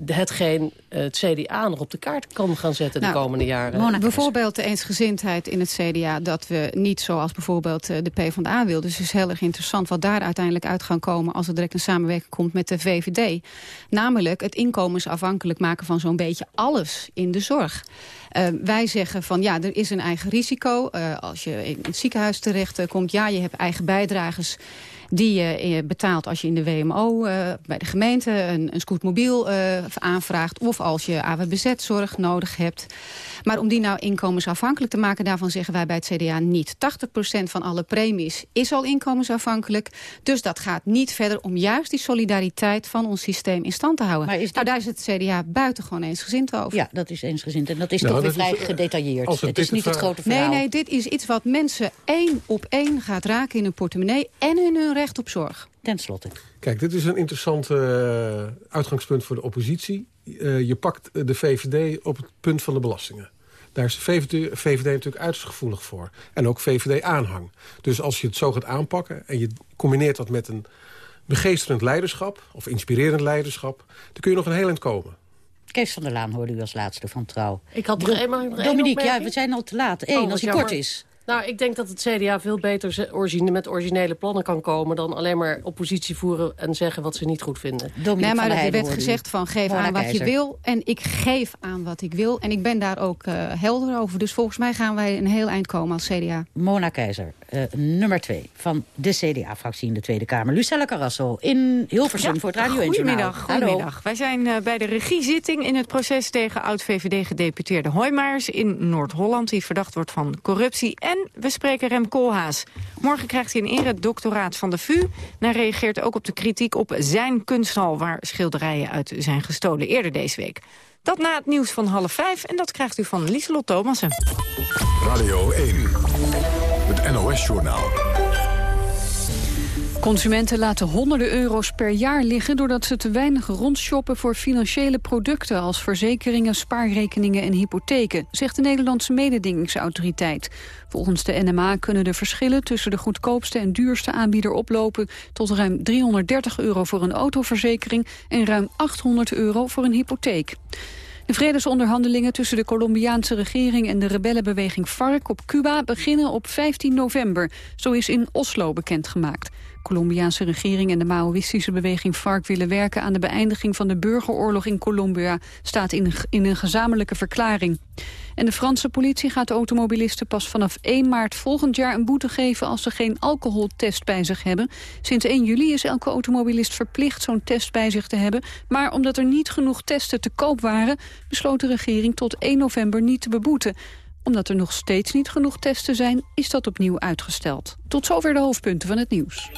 hetgeen het CDA nog op de kaart kan gaan zetten nou, de komende jaren? Mona, bijvoorbeeld de eensgezindheid in het CDA, dat we niet zoals bijvoorbeeld de PvdA wil. Dus het is heel erg interessant wat daar uiteindelijk uit gaan komen als er direct een samenwerking komt met de VVD. Namelijk het inkomensafhankelijk maken van zo'n beetje alles in de zorg. Uh, wij zeggen van ja, er is een eigen risico. Uh, als je in het ziekenhuis terecht komt, ja, je hebt eigen bijdragers. Die je betaalt als je in de WMO bij de gemeente een, een scootmobiel aanvraagt... of als je AWBZ-zorg nodig hebt. Maar om die nou inkomensafhankelijk te maken... daarvan zeggen wij bij het CDA niet. 80% van alle premies is al inkomensafhankelijk. Dus dat gaat niet verder om juist die solidariteit... van ons systeem in stand te houden. Maar is Nou, daar is het CDA buitengewoon eensgezind over. Ja, dat is eensgezind. En dat is nou, toch weer vrij gedetailleerd. Het, is niet het grote verhaal. Nee, nee, dit is iets wat mensen één op één gaat raken in hun portemonnee... en in hun recht op zorg. Ten slotte. Kijk, dit is een interessant uh, uitgangspunt voor de oppositie. Uh, je pakt de VVD op het punt van de belastingen. Daar is de VVD, VVD natuurlijk uiterst gevoelig voor. En ook VVD-aanhang. Dus als je het zo gaat aanpakken en je combineert dat met een begeesterend leiderschap... of inspirerend leiderschap, dan kun je nog een heel eind komen. Kees van der Laan hoorde u als laatste van Trouw. Ik had nog eenmaal... Dominique, ja, we zijn al te laat. Eén, oh, als hij kort is. Nou, ik denk dat het CDA veel beter met originele plannen kan komen... dan alleen maar oppositie voeren en zeggen wat ze niet goed vinden. nee, maar er werd gezegd van geef aan wat je wil. En ik geef aan wat ik wil. En ik ben daar ook uh, helder over. Dus volgens mij gaan wij een heel eind komen als CDA. Mona Keizer, uh, nummer twee van de CDA-fractie in de Tweede Kamer. Lucella Carrasso in Hilversum voor het Radio 1 Goedemiddag, goedemiddag. Wij zijn uh, bij de regiezitting in het proces tegen oud-VVD-gedeputeerde Hoijmaers in Noord-Holland... die verdacht wordt van corruptie en we spreken Rem Koolhaas. Morgen krijgt hij een eredoctoraat van de VU. En hij reageert ook op de kritiek op zijn kunsthal... waar schilderijen uit zijn gestolen eerder deze week. Dat na het nieuws van half vijf. En dat krijgt u van Lieselot Thomassen. Radio 1, het NOS-journaal. Consumenten laten honderden euro's per jaar liggen... doordat ze te weinig rondshoppen voor financiële producten... als verzekeringen, spaarrekeningen en hypotheken... zegt de Nederlandse mededingingsautoriteit. Volgens de NMA kunnen de verschillen tussen de goedkoopste en duurste aanbieder oplopen... tot ruim 330 euro voor een autoverzekering... en ruim 800 euro voor een hypotheek. De vredesonderhandelingen tussen de Colombiaanse regering en de rebellenbeweging FARC op Cuba beginnen op 15 november. Zo is in Oslo bekendgemaakt. Colombiaanse regering en de Maoïstische beweging FARC willen werken aan de beëindiging van de burgeroorlog in Colombia, staat in, in een gezamenlijke verklaring. En de Franse politie gaat de automobilisten pas vanaf 1 maart volgend jaar een boete geven als ze geen alcoholtest bij zich hebben. Sinds 1 juli is elke automobilist verplicht zo'n test bij zich te hebben. Maar omdat er niet genoeg testen te koop waren, besloot de regering tot 1 november niet te beboeten omdat er nog steeds niet genoeg testen zijn, is dat opnieuw uitgesteld. Tot zover de hoofdpunten van het nieuws.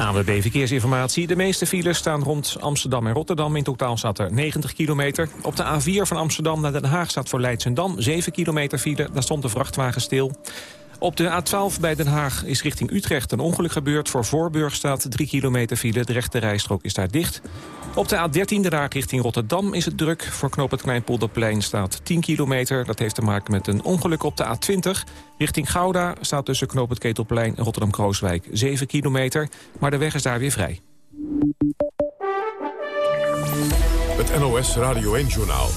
ANWB Verkeersinformatie. De meeste files staan rond Amsterdam en Rotterdam. In totaal staat er 90 kilometer. Op de A4 van Amsterdam naar Den Haag staat voor Leidsendam 7 kilometer file. Daar stond de vrachtwagen stil. Op de A12 bij Den Haag is richting Utrecht een ongeluk gebeurd. Voor Voorburg staat 3 kilometer file. De rechte rijstrook is daar dicht. Op de A13 de Haag richting Rotterdam is het druk. Voor knoop het Kleinpolderplein staat 10 kilometer. Dat heeft te maken met een ongeluk op de A20. Richting Gouda staat tussen knoop het Ketelplein en Rotterdam-Krooswijk 7 kilometer. Maar de weg is daar weer vrij. Het NOS Radio 1-journaal.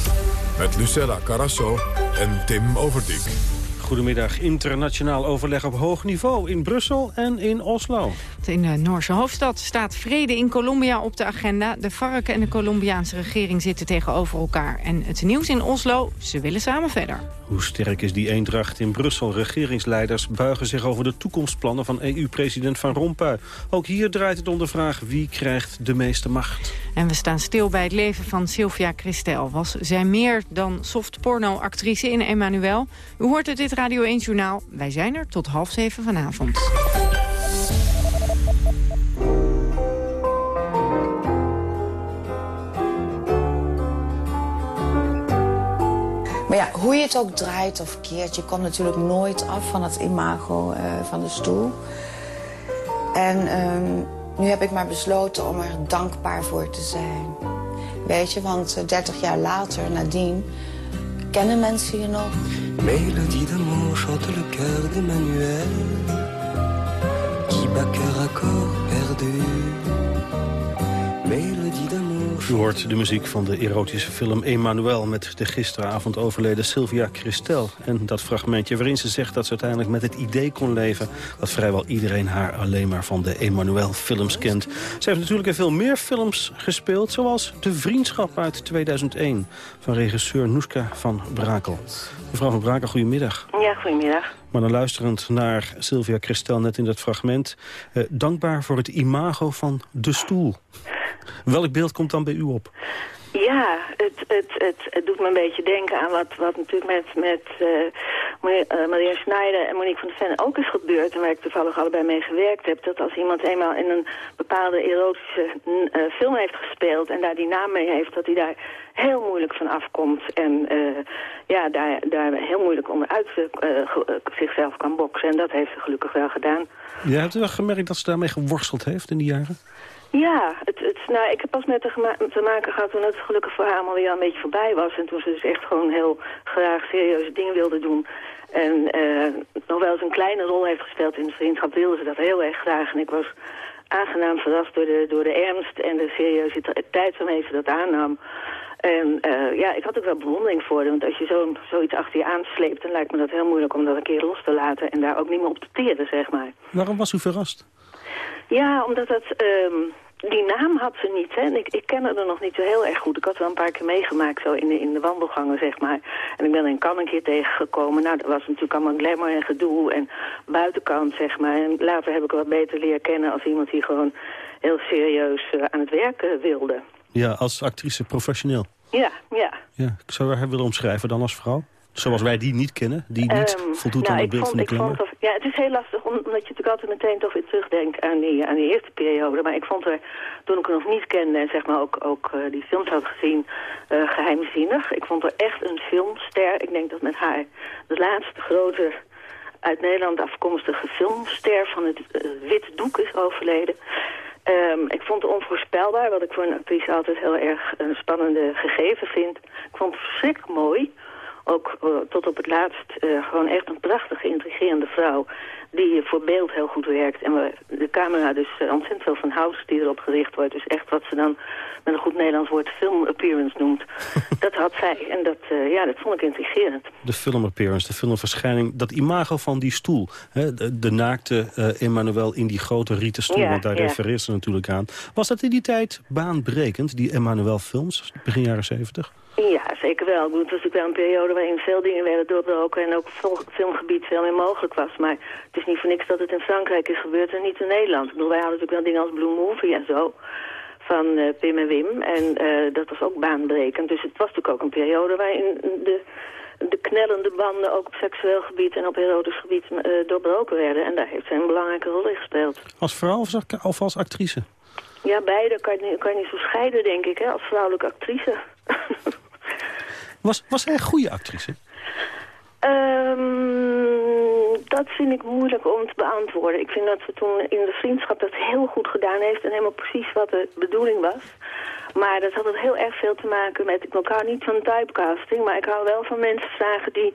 Met Lucella Carasso en Tim Overdijk. Goedemiddag. Internationaal overleg op hoog niveau in Brussel en in Oslo. In de Noorse hoofdstad staat vrede in Colombia op de agenda. De FARC en de Colombiaanse regering zitten tegenover elkaar. En het nieuws in Oslo, ze willen samen verder. Hoe sterk is die eendracht in Brussel? Regeringsleiders buigen zich over de toekomstplannen van EU-president Van Rompuy. Ook hier draait het om de vraag wie krijgt de meeste macht. En we staan stil bij het leven van Sylvia Christel. Was zij meer dan softporno-actrice in Emmanuel? U hoort het dit Radio 1-journaal. Wij zijn er tot half zeven vanavond. Maar ja, hoe je het ook draait of keert... je komt natuurlijk nooit af van het imago uh, van de stoel. En um, nu heb ik maar besloten om er dankbaar voor te zijn. Weet je, want uh, 30 jaar later, nadien... kennen mensen je nog. Mélodie d'amour chante le cœur d'Emmanuel Qui bat cœur à corps perdu U hoort de muziek van de erotische film Emmanuel... met de gisteravond overleden Sylvia Christel. En dat fragmentje waarin ze zegt dat ze uiteindelijk met het idee kon leven... dat vrijwel iedereen haar alleen maar van de Emmanuel-films kent. Ze heeft natuurlijk in veel meer films gespeeld... zoals De Vriendschap uit 2001 van regisseur Noeska van Brakel. Mevrouw van Brakel, goedemiddag. Ja, goedemiddag. Maar dan luisterend naar Sylvia Christel net in dat fragment... Eh, dankbaar voor het imago van de stoel. Welk beeld komt dan bij u op? Ja, het, het, het, doet me een beetje denken aan wat, wat natuurlijk met, met uh, Maria Schneider en Monique van der Ven ook is gebeurd. En waar ik toevallig allebei mee gewerkt heb. Dat als iemand eenmaal in een bepaalde erotische film heeft gespeeld en daar die naam mee heeft, dat hij daar heel moeilijk van afkomt. En uh, ja, daar, daar heel moeilijk onderuit zichzelf kan boksen. En dat heeft ze gelukkig wel gedaan. Ja, hebt u wel gemerkt dat ze daarmee geworsteld heeft in die jaren? Ja, het, het, nou, ik heb pas met te maken gehad toen het gelukkig voor haar allemaal weer een beetje voorbij was. En toen ze dus echt gewoon heel graag serieuze dingen wilde doen. En uh, nog wel eens een kleine rol heeft gespeeld in de vriendschap, wilde ze dat heel erg graag. En ik was aangenaam verrast door de, door de ernst en de seriositeit waarmee ze dat aannam. En uh, ja, ik had ook wel bewondering voor. Want als je zo, zoiets achter je aansleept, dan lijkt me dat heel moeilijk om dat een keer los te laten. En daar ook niet meer op te teren, zeg maar. Waarom was u verrast? Ja, omdat het... Um, die naam had ze niet. Hè? ik, ik ken haar nog niet zo heel erg goed. Ik had wel een paar keer meegemaakt zo in de, in de wandelgangen, zeg maar. En ik ben in Cannes een keer tegengekomen. Nou, dat was natuurlijk allemaal glamour en gedoe en buitenkant, zeg maar. En later heb ik haar wat beter leren kennen als iemand die gewoon heel serieus uh, aan het werken wilde. Ja, als actrice professioneel. Ja, ja. ja. Ik zou haar willen omschrijven dan als vrouw. Zoals wij die niet kennen, die niet um, voldoet nou, aan het beeld van de. Vond, ja, het is heel lastig, omdat je natuurlijk altijd meteen toch weer terugdenkt aan die, aan die eerste periode. Maar ik vond haar, toen ik haar nog niet kende en zeg maar ook, ook uh, die films had gezien, uh, geheimzinnig. Ik vond haar echt een filmster. Ik denk dat met haar de laatste grote uit Nederland afkomstige filmster van het uh, Witte Doek is overleden. Um, ik vond het onvoorspelbaar, wat ik voor een actrice altijd heel erg een spannende gegeven vind. Ik vond het verschrikkelijk mooi ook uh, tot op het laatst uh, gewoon echt een prachtige, intrigerende vrouw... die voor beeld heel goed werkt. En we, de camera dus uh, ontzettend veel van house die erop gericht wordt. Dus echt wat ze dan met een goed Nederlands woord film appearance noemt. <laughs> dat had zij. En dat, ja, dat vond ik intrigerend. De film appearance, de filmverschijning. Dat imago van die stoel. Hè? De, de naakte Emmanuel in die grote rieten stoel. want daar ja. refereert ze natuurlijk aan. Was dat in die tijd baanbrekend, die Emmanuel films, begin jaren zeventig? Ja, zeker wel. het was natuurlijk wel een periode waarin veel dingen werden doorbroken en ook het filmgebied veel meer mogelijk was. Maar het is niet voor niks dat het in Frankrijk is gebeurd en niet in Nederland. Ik bedoel, wij hadden natuurlijk wel dingen als Blue Movie en zo van uh, Pim en Wim. En uh, dat was ook baanbrekend. Dus het was natuurlijk ook een periode waarin de, de knellende banden ook op seksueel gebied en op erotisch gebied uh, doorbroken werden. En daar heeft zij een belangrijke rol in gespeeld. Als vrouw of, of als actrice? Ja, beide kan je, kan je niet zo scheiden, denk ik, hè, als vrouwelijke actrice. <laughs> Was, was een goede actrice? Um, dat vind ik moeilijk om te beantwoorden. Ik vind dat ze toen in de vriendschap dat heel goed gedaan heeft... en helemaal precies wat de bedoeling was. Maar dat had het heel erg veel te maken met... Ik hou niet van typecasting, maar ik hou wel van mensen vragen die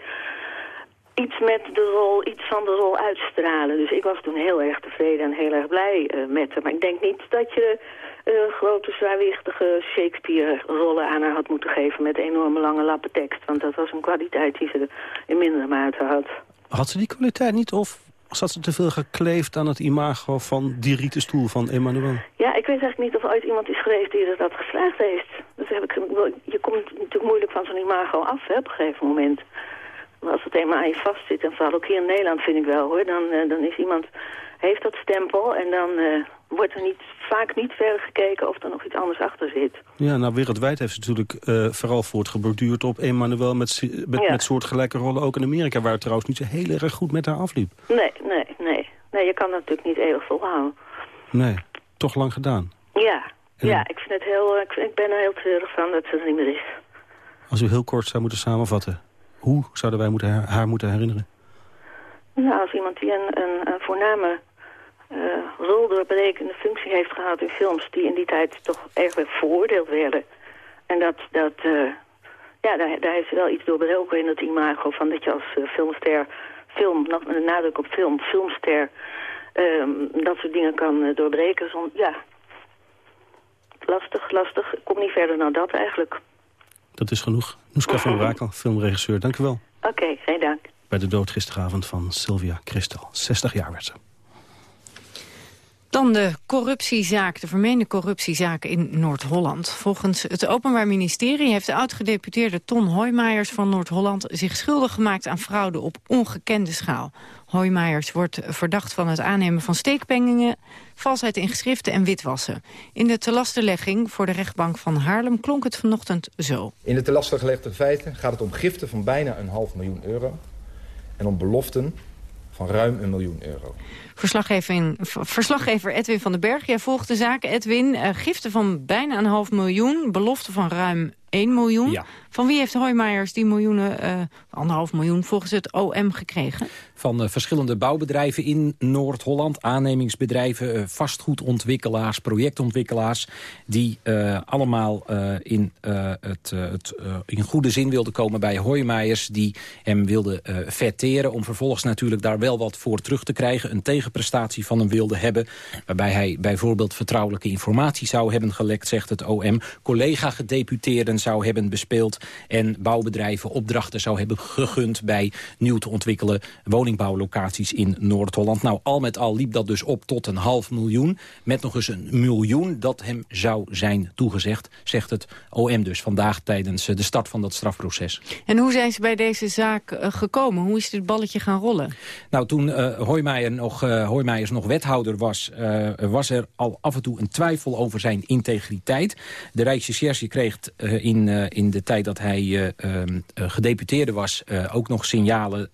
iets met de rol, iets van de rol uitstralen. Dus ik was toen heel erg tevreden en heel erg blij uh, met hem. Maar ik denk niet dat je uh, grote, zwaarwichtige Shakespeare-rollen aan haar had moeten geven... met enorme lange lappen tekst. Want dat was een kwaliteit die ze in mindere mate had. Had ze die kwaliteit niet of zat ze te veel gekleefd aan het imago van die rieten stoel van Emmanuel? Ja, ik weet eigenlijk niet of er ooit iemand is geweest die dat geslaagd heeft. Dus heb ik, je komt natuurlijk moeilijk van zo'n imago af hè, op een gegeven moment. Maar als het eenmaal aan je vastzit, en vooral ook hier in Nederland vind ik wel hoor, dan, uh, dan is iemand, heeft dat stempel en dan uh, wordt er niet, vaak niet verder gekeken of er nog iets anders achter zit. Ja, nou wereldwijd heeft ze natuurlijk uh, vooral voortgeborduurd op Emmanuel met, met, ja. met soortgelijke rollen ook in Amerika, waar het trouwens niet zo heel erg goed met haar afliep. Nee, nee, nee. Nee, je kan dat natuurlijk niet eeuwig volhouden. Nee, toch lang gedaan. Ja, en ja, ik, vind het heel, ik, vind, ik ben er heel treurig van dat ze er niet meer is. Als u heel kort zou moeten samenvatten, hoe zouden wij moeten, haar moeten herinneren? Nou, als iemand die een, een, een voorname uh, rol doorbrekende functie heeft gehad in films... die in die tijd toch erg veroordeeld werden. En dat, dat uh, ja, daar, daar heeft ze wel iets doorbroken in het imago... van dat je als uh, filmster, film, nog met een nadruk op film, filmster... Um, dat soort dingen kan doorbreken. Zon, ja, lastig, lastig. Ik kom niet verder dan dat eigenlijk. Dat is genoeg. Noeska van Brakel, filmregisseur, dank u wel. Oké, geen dank. Bij de dood gisteravond van Sylvia Christel. 60 jaar werd ze. Dan de corruptiezaak, de vermeende corruptiezaak in Noord-Holland. Volgens het Openbaar Ministerie heeft de oud-gedeputeerde Ton Hoijmaijers van Noord-Holland zich schuldig gemaakt aan fraude op ongekende schaal. Hoijmaijers wordt verdacht van het aannemen van steekpenningen, valsheid in geschriften en witwassen. In de telastenlegging voor de rechtbank van Haarlem klonk het vanochtend zo. In de telastengelegde feiten gaat het om giften van bijna een half miljoen euro en om beloften van ruim een miljoen euro. Verslaggever, verslaggever Edwin van den Berg, jij volgt de zaken. Edwin, uh, giften van bijna een half miljoen, belofte van ruim 1 miljoen. Ja. Van wie heeft Hoijmaijers die miljoenen, uh, anderhalf miljoen, volgens het OM gekregen? Van uh, verschillende bouwbedrijven in Noord-Holland, aannemingsbedrijven, uh, vastgoedontwikkelaars, projectontwikkelaars, die allemaal in, het, het in goede zin wilden komen bij Hoijmaijers, die hem wilden verteren, om vervolgens natuurlijk daar wel wat voor terug te krijgen, een tegenprestatie van hem wilde hebben, waarbij hij bijvoorbeeld vertrouwelijke informatie zou hebben gelekt, zegt het OM, zou hebben bespeeld en bouwbedrijven opdrachten zou hebben gegund bij nieuw te ontwikkelen woningbouwlocaties in Noord-Holland. Nou, al met al liep dat dus op tot een half miljoen, met nog eens een miljoen dat hem zou zijn toegezegd, zegt het OM dus vandaag tijdens de start van dat strafproces. En hoe zijn ze bij deze zaak uh, gekomen? Hoe is dit balletje gaan rollen? Nou, toen uh, Hoijmeijer nog, uh, Hoijmeijers nog wethouder was, was er al af en toe een twijfel over zijn integriteit. De Rijksrecherche kreeg in, in de tijd dat hij uh, uh, gedeputeerde was... Ook nog signalen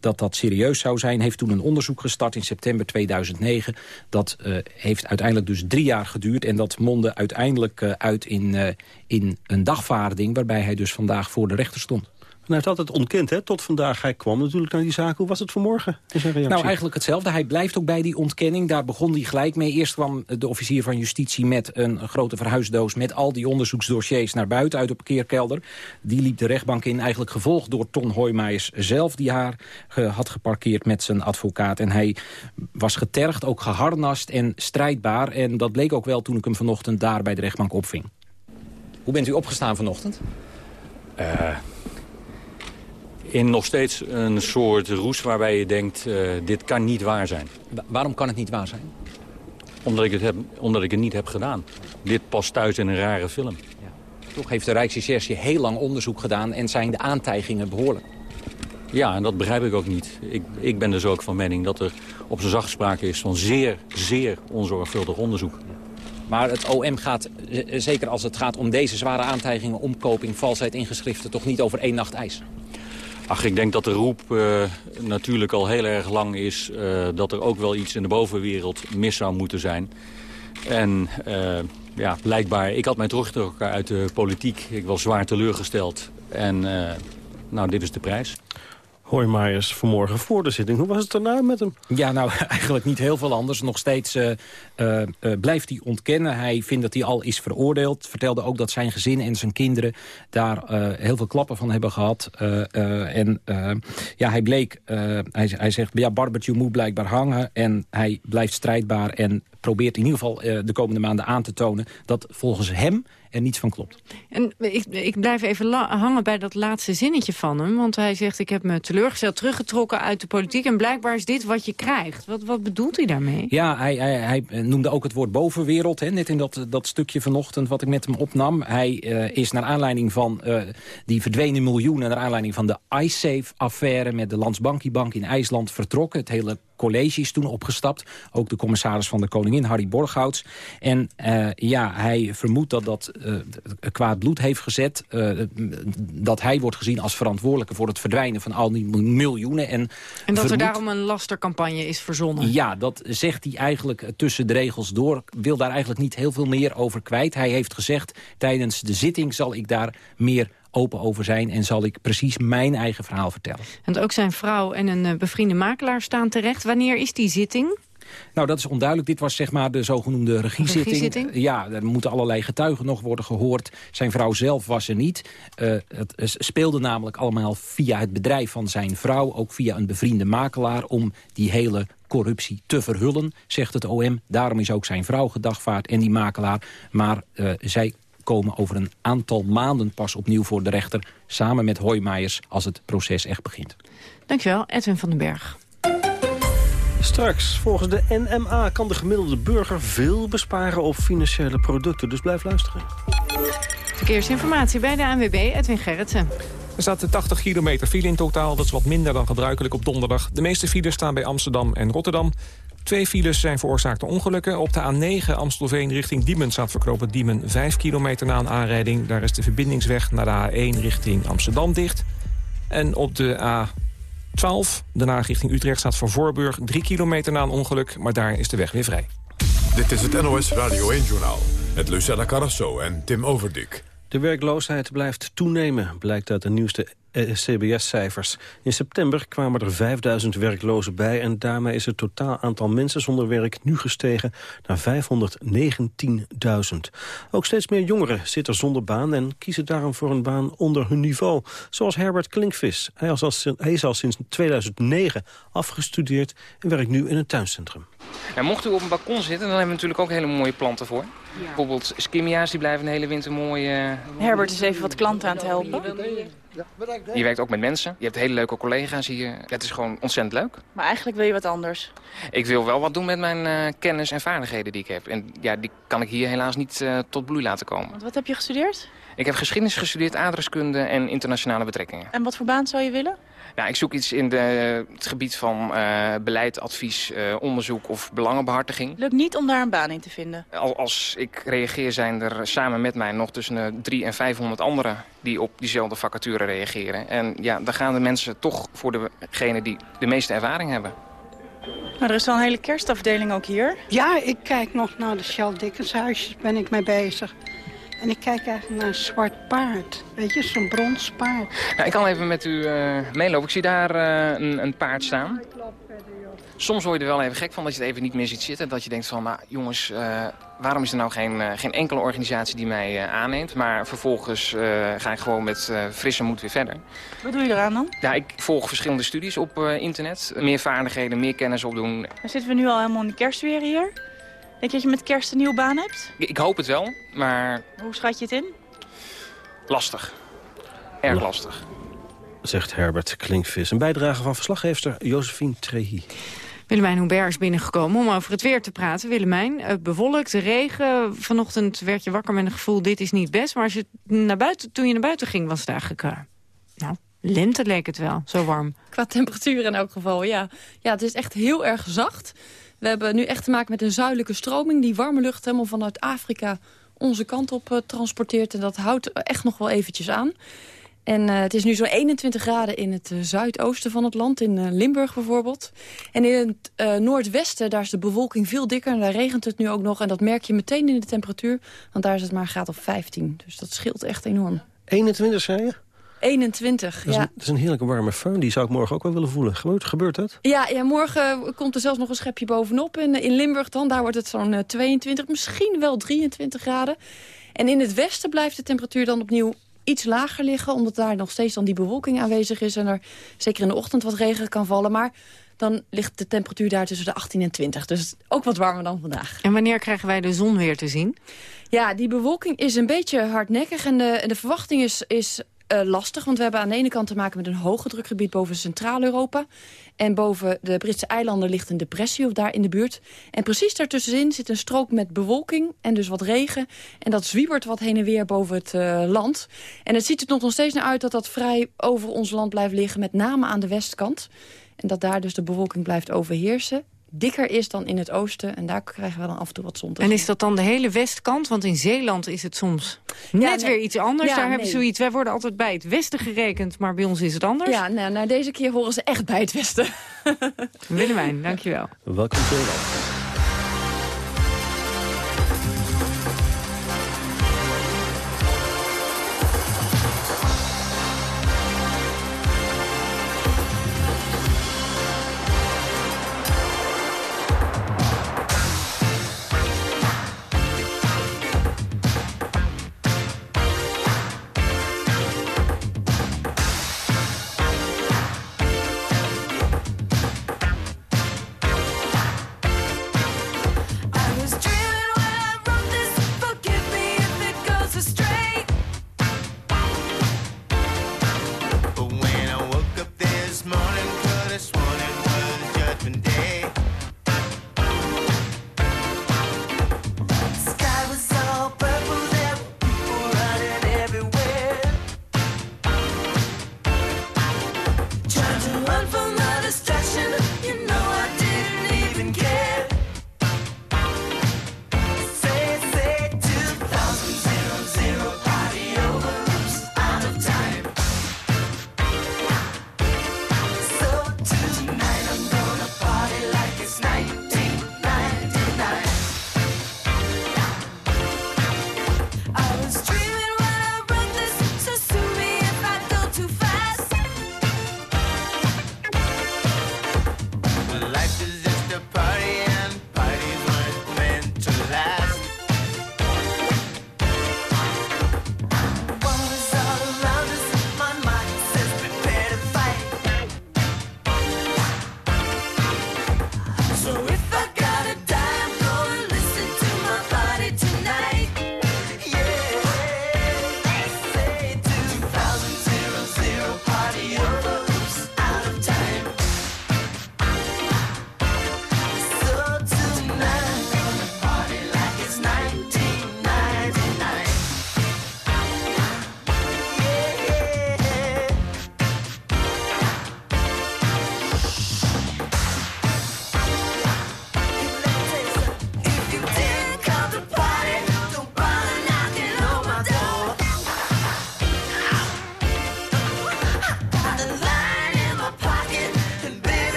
dat dat serieus zou zijn. Heeft toen een onderzoek gestart in september 2009. Dat heeft uiteindelijk dus drie jaar geduurd. En dat mondde uiteindelijk uit in, in een dagvaarding... waarbij hij dus vandaag voor de rechter stond. Hij heeft altijd ontkend, hè? Tot vandaag. Hij kwam natuurlijk naar die zaak. Hoe was het vanmorgen? Nou, eigenlijk hetzelfde. Hij blijft ook bij die ontkenning. Daar begon hij gelijk mee. Eerst kwam de officier van justitie met een grote verhuisdoos... met al die onderzoeksdossiers naar buiten uit de parkeerkelder. Die liep de rechtbank in, eigenlijk gevolgd door Ton Hoijmeijers zelf... die haar uh, had geparkeerd met zijn advocaat. En hij was getergd, ook geharnast en strijdbaar. En dat bleek ook wel toen ik hem vanochtend daar bij de rechtbank opving. Hoe bent u opgestaan vanochtend? Uh in nog steeds een soort roes waarbij je denkt, uh, dit kan niet waar zijn. Wa waarom kan het niet waar zijn? Omdat ik, het heb, omdat ik het niet heb gedaan. Dit past thuis in een rare film. Ja. Toch heeft de Rijksrecherche heel lang onderzoek gedaan en zijn de aantijgingen behoorlijk. Ja, en dat begrijp ik ook niet. Ik, ik ben dus ook van mening dat er op zijn zacht sprake is van zeer, zeer onzorgvuldig onderzoek. Maar het OM gaat, zeker als het gaat om deze zware aantijgingen... omkoping, valsheid in geschriften, toch niet over één nacht ijs? Ach, ik denk dat de roep uh, natuurlijk al heel erg lang is... Uh, dat er ook wel iets in de bovenwereld mis zou moeten zijn. En uh, ja, blijkbaar, ik had mij teruggetrokken uit de politiek. Ik was zwaar teleurgesteld. En nou, dit is de prijs. Hoijmaijers vanmorgen voor de zitting. Hoe was het daarna met hem? Ja, nou, <laughs> eigenlijk niet heel veel anders. Nog steeds uh, uh, uh, blijft hij ontkennen. Hij vindt dat hij al is veroordeeld. Vertelde ook dat zijn gezin en zijn kinderen daar heel veel klappen van hebben gehad. en ja, hij bleek, hij, hij zegt, ja, barbecue moet blijkbaar hangen. En hij blijft strijdbaar en probeert in ieder geval de komende maanden aan te tonen... dat volgens hem er niets van klopt. En ik, ik blijf even hangen bij dat laatste zinnetje van hem. Want hij zegt, ik heb me teleurgesteld, teruggetrokken uit de politiek... en blijkbaar is dit wat je krijgt. Wat, wat bedoelt hij daarmee? Ja, hij, hij, hij noemde ook het woord bovenwereld. Hè, net in dat, dat stukje vanochtend wat ik met hem opnam. Hij uh, is naar aanleiding van uh, die verdwenen miljoenen... naar aanleiding van de iSafe-affaire met de Landsbankibank in IJsland vertrokken. Het hele college is toen opgestapt. Ook de commissaris van de Koningin, Harry Borghouts. En uh, ja, hij vermoedt dat dat uh, kwaad bloed heeft gezet. Uh, dat hij wordt gezien als verantwoordelijke voor het verdwijnen van al die miljoenen. En, en dat vermoed... er daarom een lastercampagne is verzonnen. Ja, dat zegt hij eigenlijk tussen de regels door. Wil daar eigenlijk niet heel veel meer over kwijt. Hij heeft gezegd, tijdens de zitting zal ik daar meer open over zijn... en zal ik precies mijn eigen verhaal vertellen. En ook zijn vrouw en een bevriende makelaar staan terecht. Wanneer is die zitting? Nou, dat is onduidelijk. Dit was zeg maar de zogenoemde regiezitting. regiezitting? Ja, er moeten allerlei getuigen nog worden gehoord. Zijn vrouw zelf was er niet. Uh, het speelde namelijk allemaal via het bedrijf van zijn vrouw... ook via een bevriende makelaar om die hele corruptie te verhullen, zegt het OM. Daarom is ook zijn vrouw gedagvaard en die makelaar. Maar uh, zij komen over een aantal maanden pas opnieuw voor de rechter... samen met Hoijmaiers als het proces echt begint. Dankjewel, Edwin van den Berg. Straks, volgens de NMA kan de gemiddelde burger veel besparen op financiële producten. Dus blijf luisteren. Verkeersinformatie bij de ANWB, Edwin Gerritsen. Er staat 80 kilometer file in totaal. Dat is wat minder dan gebruikelijk op donderdag. De meeste files staan bij Amsterdam en Rotterdam. Twee files zijn veroorzaakt door ongelukken. Op de A9 Amstelveen richting Diemen staat verkropen Diemen 5 kilometer na een aanrijding. Daar is de verbindingsweg naar de A1 richting Amsterdam dicht. En op de A12, daarna richting Utrecht, staat voor Voorburg 3 kilometer na een ongeluk. Maar daar is de weg weer vrij. Dit is het NOS Radio 1-journaal met Lucella Carrasso en Tim Overdik. De werkloosheid blijft toenemen, blijkt uit de nieuwste CBS-cijfers. In september kwamen er 5000 werklozen bij... en daarmee is het totaal aantal mensen zonder werk nu gestegen naar 519.000. Ook steeds meer jongeren zitten zonder baan... en kiezen daarom voor een baan onder hun niveau. Zoals Herbert Klinkvis. Hij, hij is al sinds 2009 afgestudeerd en werkt nu in een tuincentrum. En mocht u op een balkon zitten, dan hebben we natuurlijk ook hele mooie planten voor. Bijvoorbeeld skimia's, die blijven de hele winter mooi... Uh... Herbert is even wat klanten aan het helpen. Je werkt ook met mensen. Je hebt hele leuke collega's hier. Het is gewoon ontzettend leuk. Maar eigenlijk wil je wat anders? Ik wil wel wat doen met mijn uh, kennis en vaardigheden die ik heb. En ja, die kan ik hier helaas niet uh, tot bloei laten komen. Want wat heb je gestudeerd? Ik heb geschiedenis gestudeerd, adreskunde en internationale betrekkingen. En wat voor baan zou je willen? Nou, ik zoek iets in de, het gebied van uh, beleid, advies, uh, onderzoek of belangenbehartiging. Lukt niet om daar een baan in te vinden? Als ik reageer zijn er samen met mij nog tussen de 3 en 500 anderen die op diezelfde vacature reageren. En ja, dan gaan de mensen toch voor degene die de meeste ervaring hebben. Maar er is wel een hele kerstafdeling ook hier. Ja, ik kijk nog naar de Shell Dickens huisjes, ben ik mee bezig. En ik kijk eigenlijk naar een zwart paard. Weet je, zo'n brons paard. Nou, ik kan even met u uh, meelopen. Ik zie daar uh, een, een, paard staan. Soms word je er wel even gek van dat je het even niet meer ziet zitten. Dat je denkt van, nou jongens, uh, waarom is er nou geen, geen enkele organisatie die mij aanneemt? Maar vervolgens ga ik gewoon met frisse moed weer verder. Wat doe je eraan dan? Ja, ik volg verschillende studies op internet. Meer vaardigheden, meer kennis opdoen. Dan zitten we nu al helemaal in de kerstweer hier. Denk je dat je met kerst een nieuwe baan hebt? Ik, hoop het wel, maar... Hoe schat je het in? Lastig. Erg lastig. Zegt Herbert Klinkvis. Een bijdrage van verslaggeefster Josephine Trehi. Willemijn Hubert is binnengekomen om over het weer te praten. Willemijn, het bewolkt, regen. Vanochtend werd je wakker met een gevoel, dit is niet best. Maar als je naar buiten, toen je naar buiten ging, was het eigenlijk... Uh, nou, lente leek het wel, zo warm. Qua temperatuur in elk geval, ja. Ja, het is echt heel erg zacht. We hebben nu echt te maken met een zuidelijke stroming... die warme lucht helemaal vanuit Afrika onze kant op uh, transporteert. En dat houdt echt nog wel eventjes aan. En uh, het is nu zo'n 21 graden in het uh, zuidoosten van het land, in Limburg bijvoorbeeld. En in het noordwesten, daar is de bewolking veel dikker en daar regent het nu ook nog. En dat merk je meteen in de temperatuur, want daar is het maar graad of 15. Dus dat scheelt echt enorm. 21 zei je? 21, dat is, ja. Een, dat is een heerlijke warme föhn. Die zou ik morgen ook wel willen voelen. Gebeurt, gebeurt dat? Ja, ja, morgen komt er zelfs nog een schepje bovenop. In, in Limburg dan, daar wordt het zo'n 22, misschien wel 23 graden. En in het westen blijft de temperatuur dan opnieuw iets lager liggen... omdat daar nog steeds dan die bewolking aanwezig is... en er zeker in de ochtend wat regen kan vallen. Maar dan ligt de temperatuur daar tussen de 18 en 20. Dus ook wat warmer dan vandaag. En wanneer krijgen wij de zon weer te zien? Ja, die bewolking is een beetje hardnekkig. En de, en de verwachting is, is uh, lastig, want we hebben aan de ene kant te maken met een hoge drukgebied boven Centraal-Europa. En boven de Britse eilanden ligt een depressie of daar in de buurt. En precies daartussenin zit een strook met bewolking en dus wat regen. En dat zwiebert wat heen en weer boven het uh, land. En het ziet er nog steeds naar uit dat dat vrij over ons land blijft liggen, met name aan de westkant. En dat daar dus de bewolking blijft overheersen dikker is dan in het oosten. En daar krijgen we dan af en toe wat zon En is dat dan de hele westkant? Want in Zeeland is het soms net weer iets anders. daar hebben ze zoiets. Wij worden altijd bij het westen gerekend, maar bij ons is het anders. Ja, nou, nou deze keer horen ze echt bij het westen. Willemijn, dankjewel. Welkom Zeeland.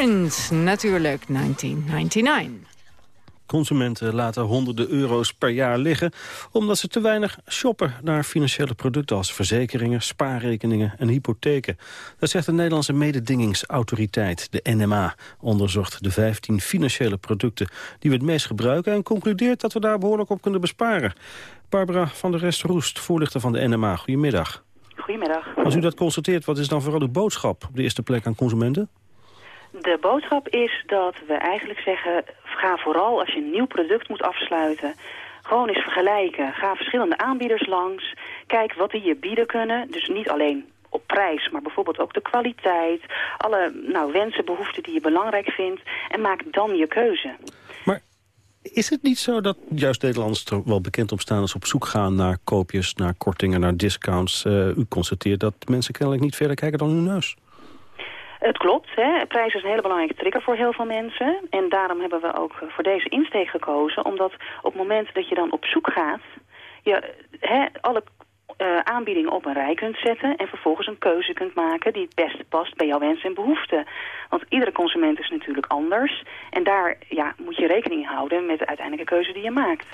Prince, natuurlijk 1999. Consumenten laten honderden euro's per jaar liggen... omdat ze te weinig shoppen naar financiële producten... als verzekeringen, spaarrekeningen en hypotheken. Dat zegt de Nederlandse mededingingsautoriteit, de NMA. Onderzocht de 15 financiële producten die we het meest gebruiken... en concludeert dat we daar behoorlijk op kunnen besparen. Barbara van der Rest-Roest, voorlichter van de NMA. Goedemiddag. Goedemiddag. Als u dat constateert, wat is dan vooral uw boodschap... op de eerste plek aan consumenten? De boodschap is dat we eigenlijk zeggen... ga vooral als je een nieuw product moet afsluiten... gewoon eens vergelijken. Ga verschillende aanbieders langs. Kijk wat die je bieden kunnen. Dus niet alleen op prijs, maar bijvoorbeeld ook de kwaliteit. Alle nou, wensen, behoeften die je belangrijk vindt. En maak dan je keuze. Maar is het niet zo dat juist Nederlanders er wel bekend op staan... als op zoek gaan naar koopjes, naar kortingen, naar discounts? Uh, u constateert dat mensen kennelijk niet verder kijken dan hun neus. Het klopt. Hè. Prijs is een hele belangrijke trigger voor heel veel mensen. En daarom hebben we ook voor deze insteek gekozen. Omdat op het moment dat je dan op zoek gaat... je hè, alle uh, aanbiedingen op een rij kunt zetten... en vervolgens een keuze kunt maken die het beste past bij jouw wensen en behoeften. Want iedere consument is natuurlijk anders. En daar ja, moet je rekening houden met de uiteindelijke keuze die je maakt.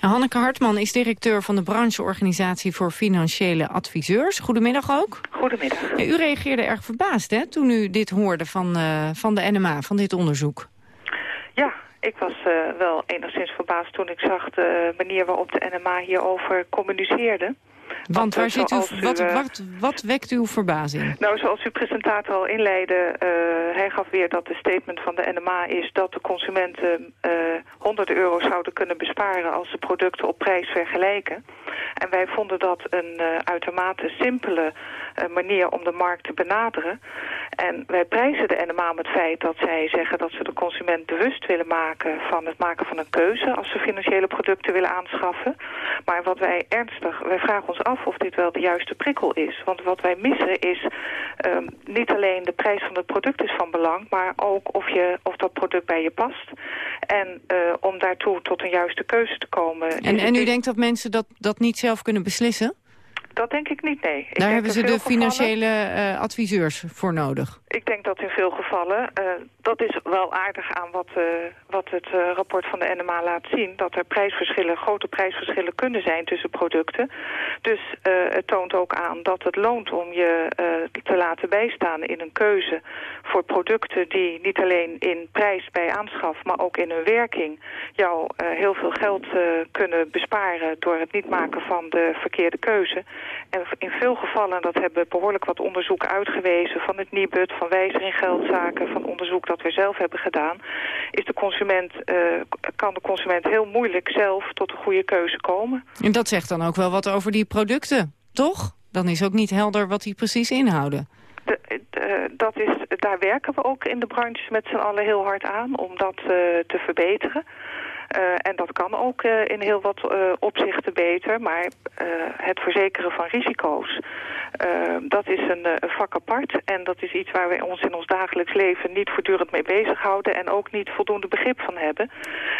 Ja, Hanneke Hartman is directeur van de brancheorganisatie voor financiële adviseurs. Goedemiddag ook. Goedemiddag. Ja, u reageerde erg verbaasd hè, toen u dit hoorde van, uh, van de NMA, van dit onderzoek. Ja, ik was uh, wel enigszins verbaasd toen ik zag de manier waarop de NMA hierover communiceerde. Want waar zit u, wat, wat, wat, wekt uw verbazing? Nou, zoals uw presentator al inleidde, uh, hij gaf weer dat de statement van de NMA is dat de consumenten uh, honderden euro zouden kunnen besparen als ze producten op prijs vergelijken. En wij vonden dat een uh, uitermate simpele manier om de markt te benaderen. En wij prijzen de NMA om het feit dat zij zeggen dat ze de consument bewust willen maken van het maken van een keuze als ze financiële producten willen aanschaffen. Maar wat wij ernstig, wij vragen ons af of dit wel de juiste prikkel is. Want wat wij missen is um, niet alleen de prijs van het product is van belang, maar ook of, je, of dat product bij je past. En uh, om daartoe tot een juiste keuze te komen. En, en u denkt dat mensen dat, dat niet zelf kunnen beslissen? Dat denk ik niet, nee. Ik Daar hebben ze de financiële uh, adviseurs voor nodig. Ik denk dat in veel gevallen, uh, dat is wel aardig aan wat, uh, wat het rapport van de NMA laat zien, dat er prijsverschillen, grote prijsverschillen kunnen zijn tussen producten. Dus het toont ook aan dat het loont om je te laten bijstaan in een keuze voor producten die niet alleen in prijs bij aanschaf, maar ook in hun werking jou heel veel geld kunnen besparen door het niet maken van de verkeerde keuze. En in veel gevallen, dat hebben behoorlijk wat onderzoeken uitgewezen... van het NIBUD, van Wijzer in Geldzaken, van onderzoek dat we zelf hebben gedaan... is de consument, uh, kan de consument heel moeilijk zelf tot een goede keuze komen. En dat zegt dan ook wel wat over die producten, toch? Dan is ook niet helder wat die precies inhouden. De, de, dat is, daar werken we ook in de branche met z'n allen heel hard aan om dat uh, te verbeteren. Uh, en dat kan ook uh, in heel wat uh, opzichten beter. Maar het verzekeren van risico's, dat is een, een, vak apart. En dat is iets waar wij ons in ons dagelijks leven niet voortdurend mee bezighouden. En ook niet voldoende begrip van hebben.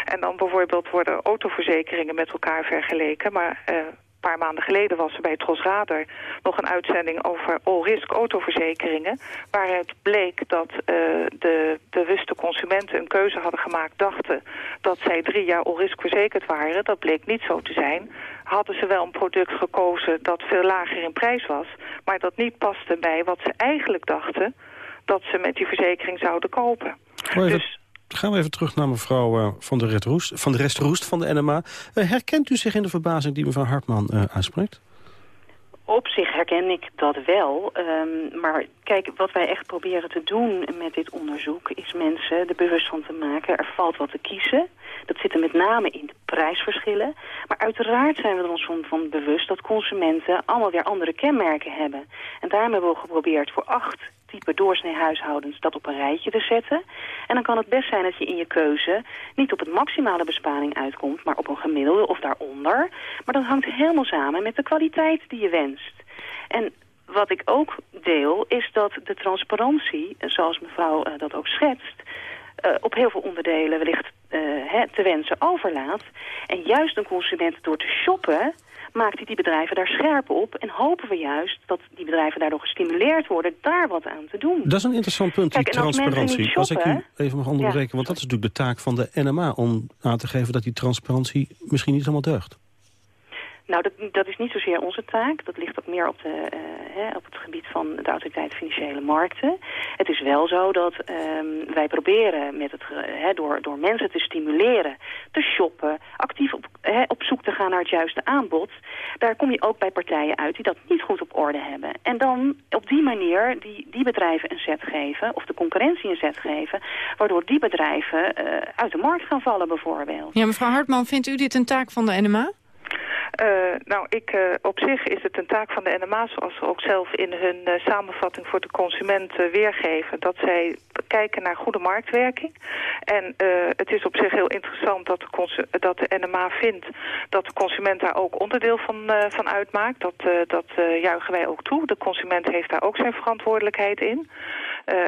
En dan bijvoorbeeld worden autoverzekeringen met elkaar vergeleken. Maar paar maanden geleden was er bij Tros Radar nog een uitzending over all-risk autoverzekeringen. Waaruit bleek dat uh, de bewuste consumenten een keuze hadden gemaakt, dachten dat zij drie jaar all-risk verzekerd waren. Dat bleek niet zo te zijn. Hadden ze wel een product gekozen dat veel lager in prijs was, maar dat niet paste bij wat ze eigenlijk dachten dat ze met die verzekering zouden kopen. Dus gaan we even terug naar mevrouw uh, van, de Roest, van de Rest Roest van de NMA. Uh, herkent u zich in de verbazing die mevrouw Hartman uh, uitspreekt? Op zich herken ik dat wel. Um, maar kijk, wat wij echt proberen te doen met dit onderzoek... is mensen er bewust van te maken. Er valt wat te kiezen. Dat zit er met name in de prijsverschillen. Maar uiteraard zijn we er ons van bewust dat consumenten allemaal weer andere kenmerken hebben. En daarom hebben we geprobeerd voor acht type doorsnee huishoudens dat op een rijtje te zetten. En dan kan het best zijn dat je in je keuze niet op het maximale besparing uitkomt, maar op een gemiddelde of daaronder. Maar dat hangt helemaal samen met de kwaliteit die je wenst. En wat ik ook deel, is dat de transparantie, zoals mevrouw uh, dat ook schetst, eh, op heel veel onderdelen wellicht hè, te wensen overlaat. En juist een consument door te shoppen maakt hij die bedrijven daar scherp op. En hopen we juist dat die bedrijven daardoor gestimuleerd worden daar wat aan te doen. Dat is een interessant punt, die transparantie. Shoppen, als ik u even mag onderbreken, want dat is natuurlijk de taak van de NMA... om aan te geven dat die transparantie misschien niet helemaal deugt. Nou, dat, dat is niet zozeer onze taak. Dat ligt ook meer op, de, hè, op het gebied van de autoriteit financiële markten. Het is wel zo dat um, wij proberen met het, hè, door, door mensen te stimuleren, te shoppen, actief op, op zoek te gaan naar het juiste aanbod. Daar kom je ook bij partijen uit die dat niet goed op orde hebben. En dan op die manier die, die bedrijven een zet geven, of de concurrentie een zet geven, waardoor die bedrijven uh, uit de markt gaan vallen bijvoorbeeld. Ja, mevrouw Hartman, vindt u dit een taak van de NMA? Uh, nou, ik, uh, op zich is het een taak van de NMA, zoals ze ook zelf in hun uh, samenvatting voor de consument weergeven, dat zij kijken naar goede marktwerking. En het is op zich heel interessant dat de, dat de NMA vindt dat de consument daar ook onderdeel van, van uitmaakt. Dat, dat juichen wij ook toe. De consument heeft daar ook zijn verantwoordelijkheid in.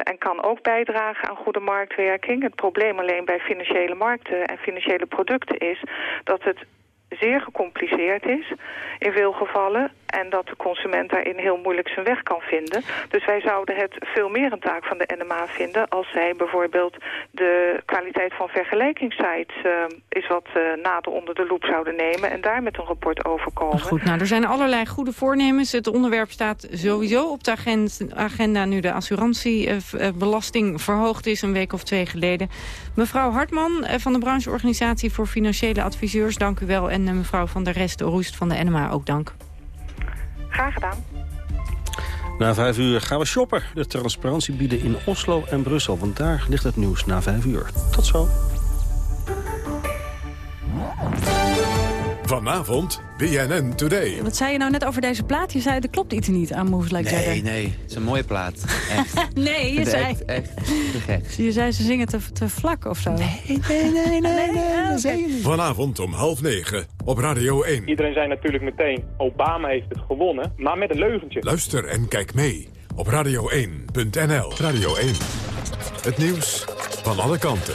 En kan ook bijdragen aan goede marktwerking. Het probleem alleen bij financiële markten en financiële producten is dat het zeer gecompliceerd is in veel gevallen. En dat de consument daarin heel moeilijk zijn weg kan vinden. Dus wij zouden het veel meer een taak van de NMA vinden... als zij bijvoorbeeld de kwaliteit van vergelijkingssites... Uh, is wat uh, nader onder de loep zouden nemen... en daar met een rapport over komen. Goed, nou, er zijn allerlei goede voornemens. Het onderwerp staat sowieso op de agenda... nu de assurantiebelasting verhoogd is, een week of twee geleden. Mevrouw Hartman eh, van de brancheorganisatie voor financiële adviseurs... dank u wel. En mevrouw van der Rest Roest van de NMA ook dank. Graag gedaan. Na vijf uur gaan we shoppen. De transparantie bieden in Oslo en Brussel. Want daar ligt het nieuws na vijf uur. Tot zo. Vanavond BNN Today. Wat zei je nou net over deze plaat? Je zei, er klopt iets niet aan Moves Like Nee, Jagger. nee. Het is een mooie plaat. Echt. <laughs> nee, je zei... Echt, echt te gek. Je zei, ze zingen te, te vlak of zo. Nee, nee, nee, nee, nee, dat zei je niet. Vanavond om half negen op Radio 1. Iedereen zei natuurlijk meteen, Obama heeft het gewonnen, maar met een leugentje. Luister en kijk mee op radio1.nl. Radio 1. Het nieuws van alle kanten.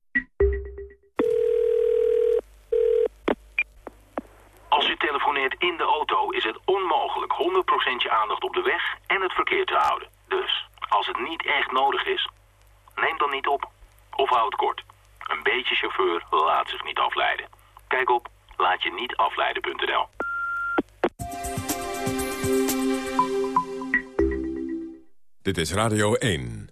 In de auto is het onmogelijk 100% je aandacht op de weg en het verkeer te houden. Dus, als het niet echt nodig is, neem dan niet op. Of houd kort. Een beetje chauffeur laat zich niet afleiden. Kijk op laatje-niet-afleiden.nl. Dit is Radio 1.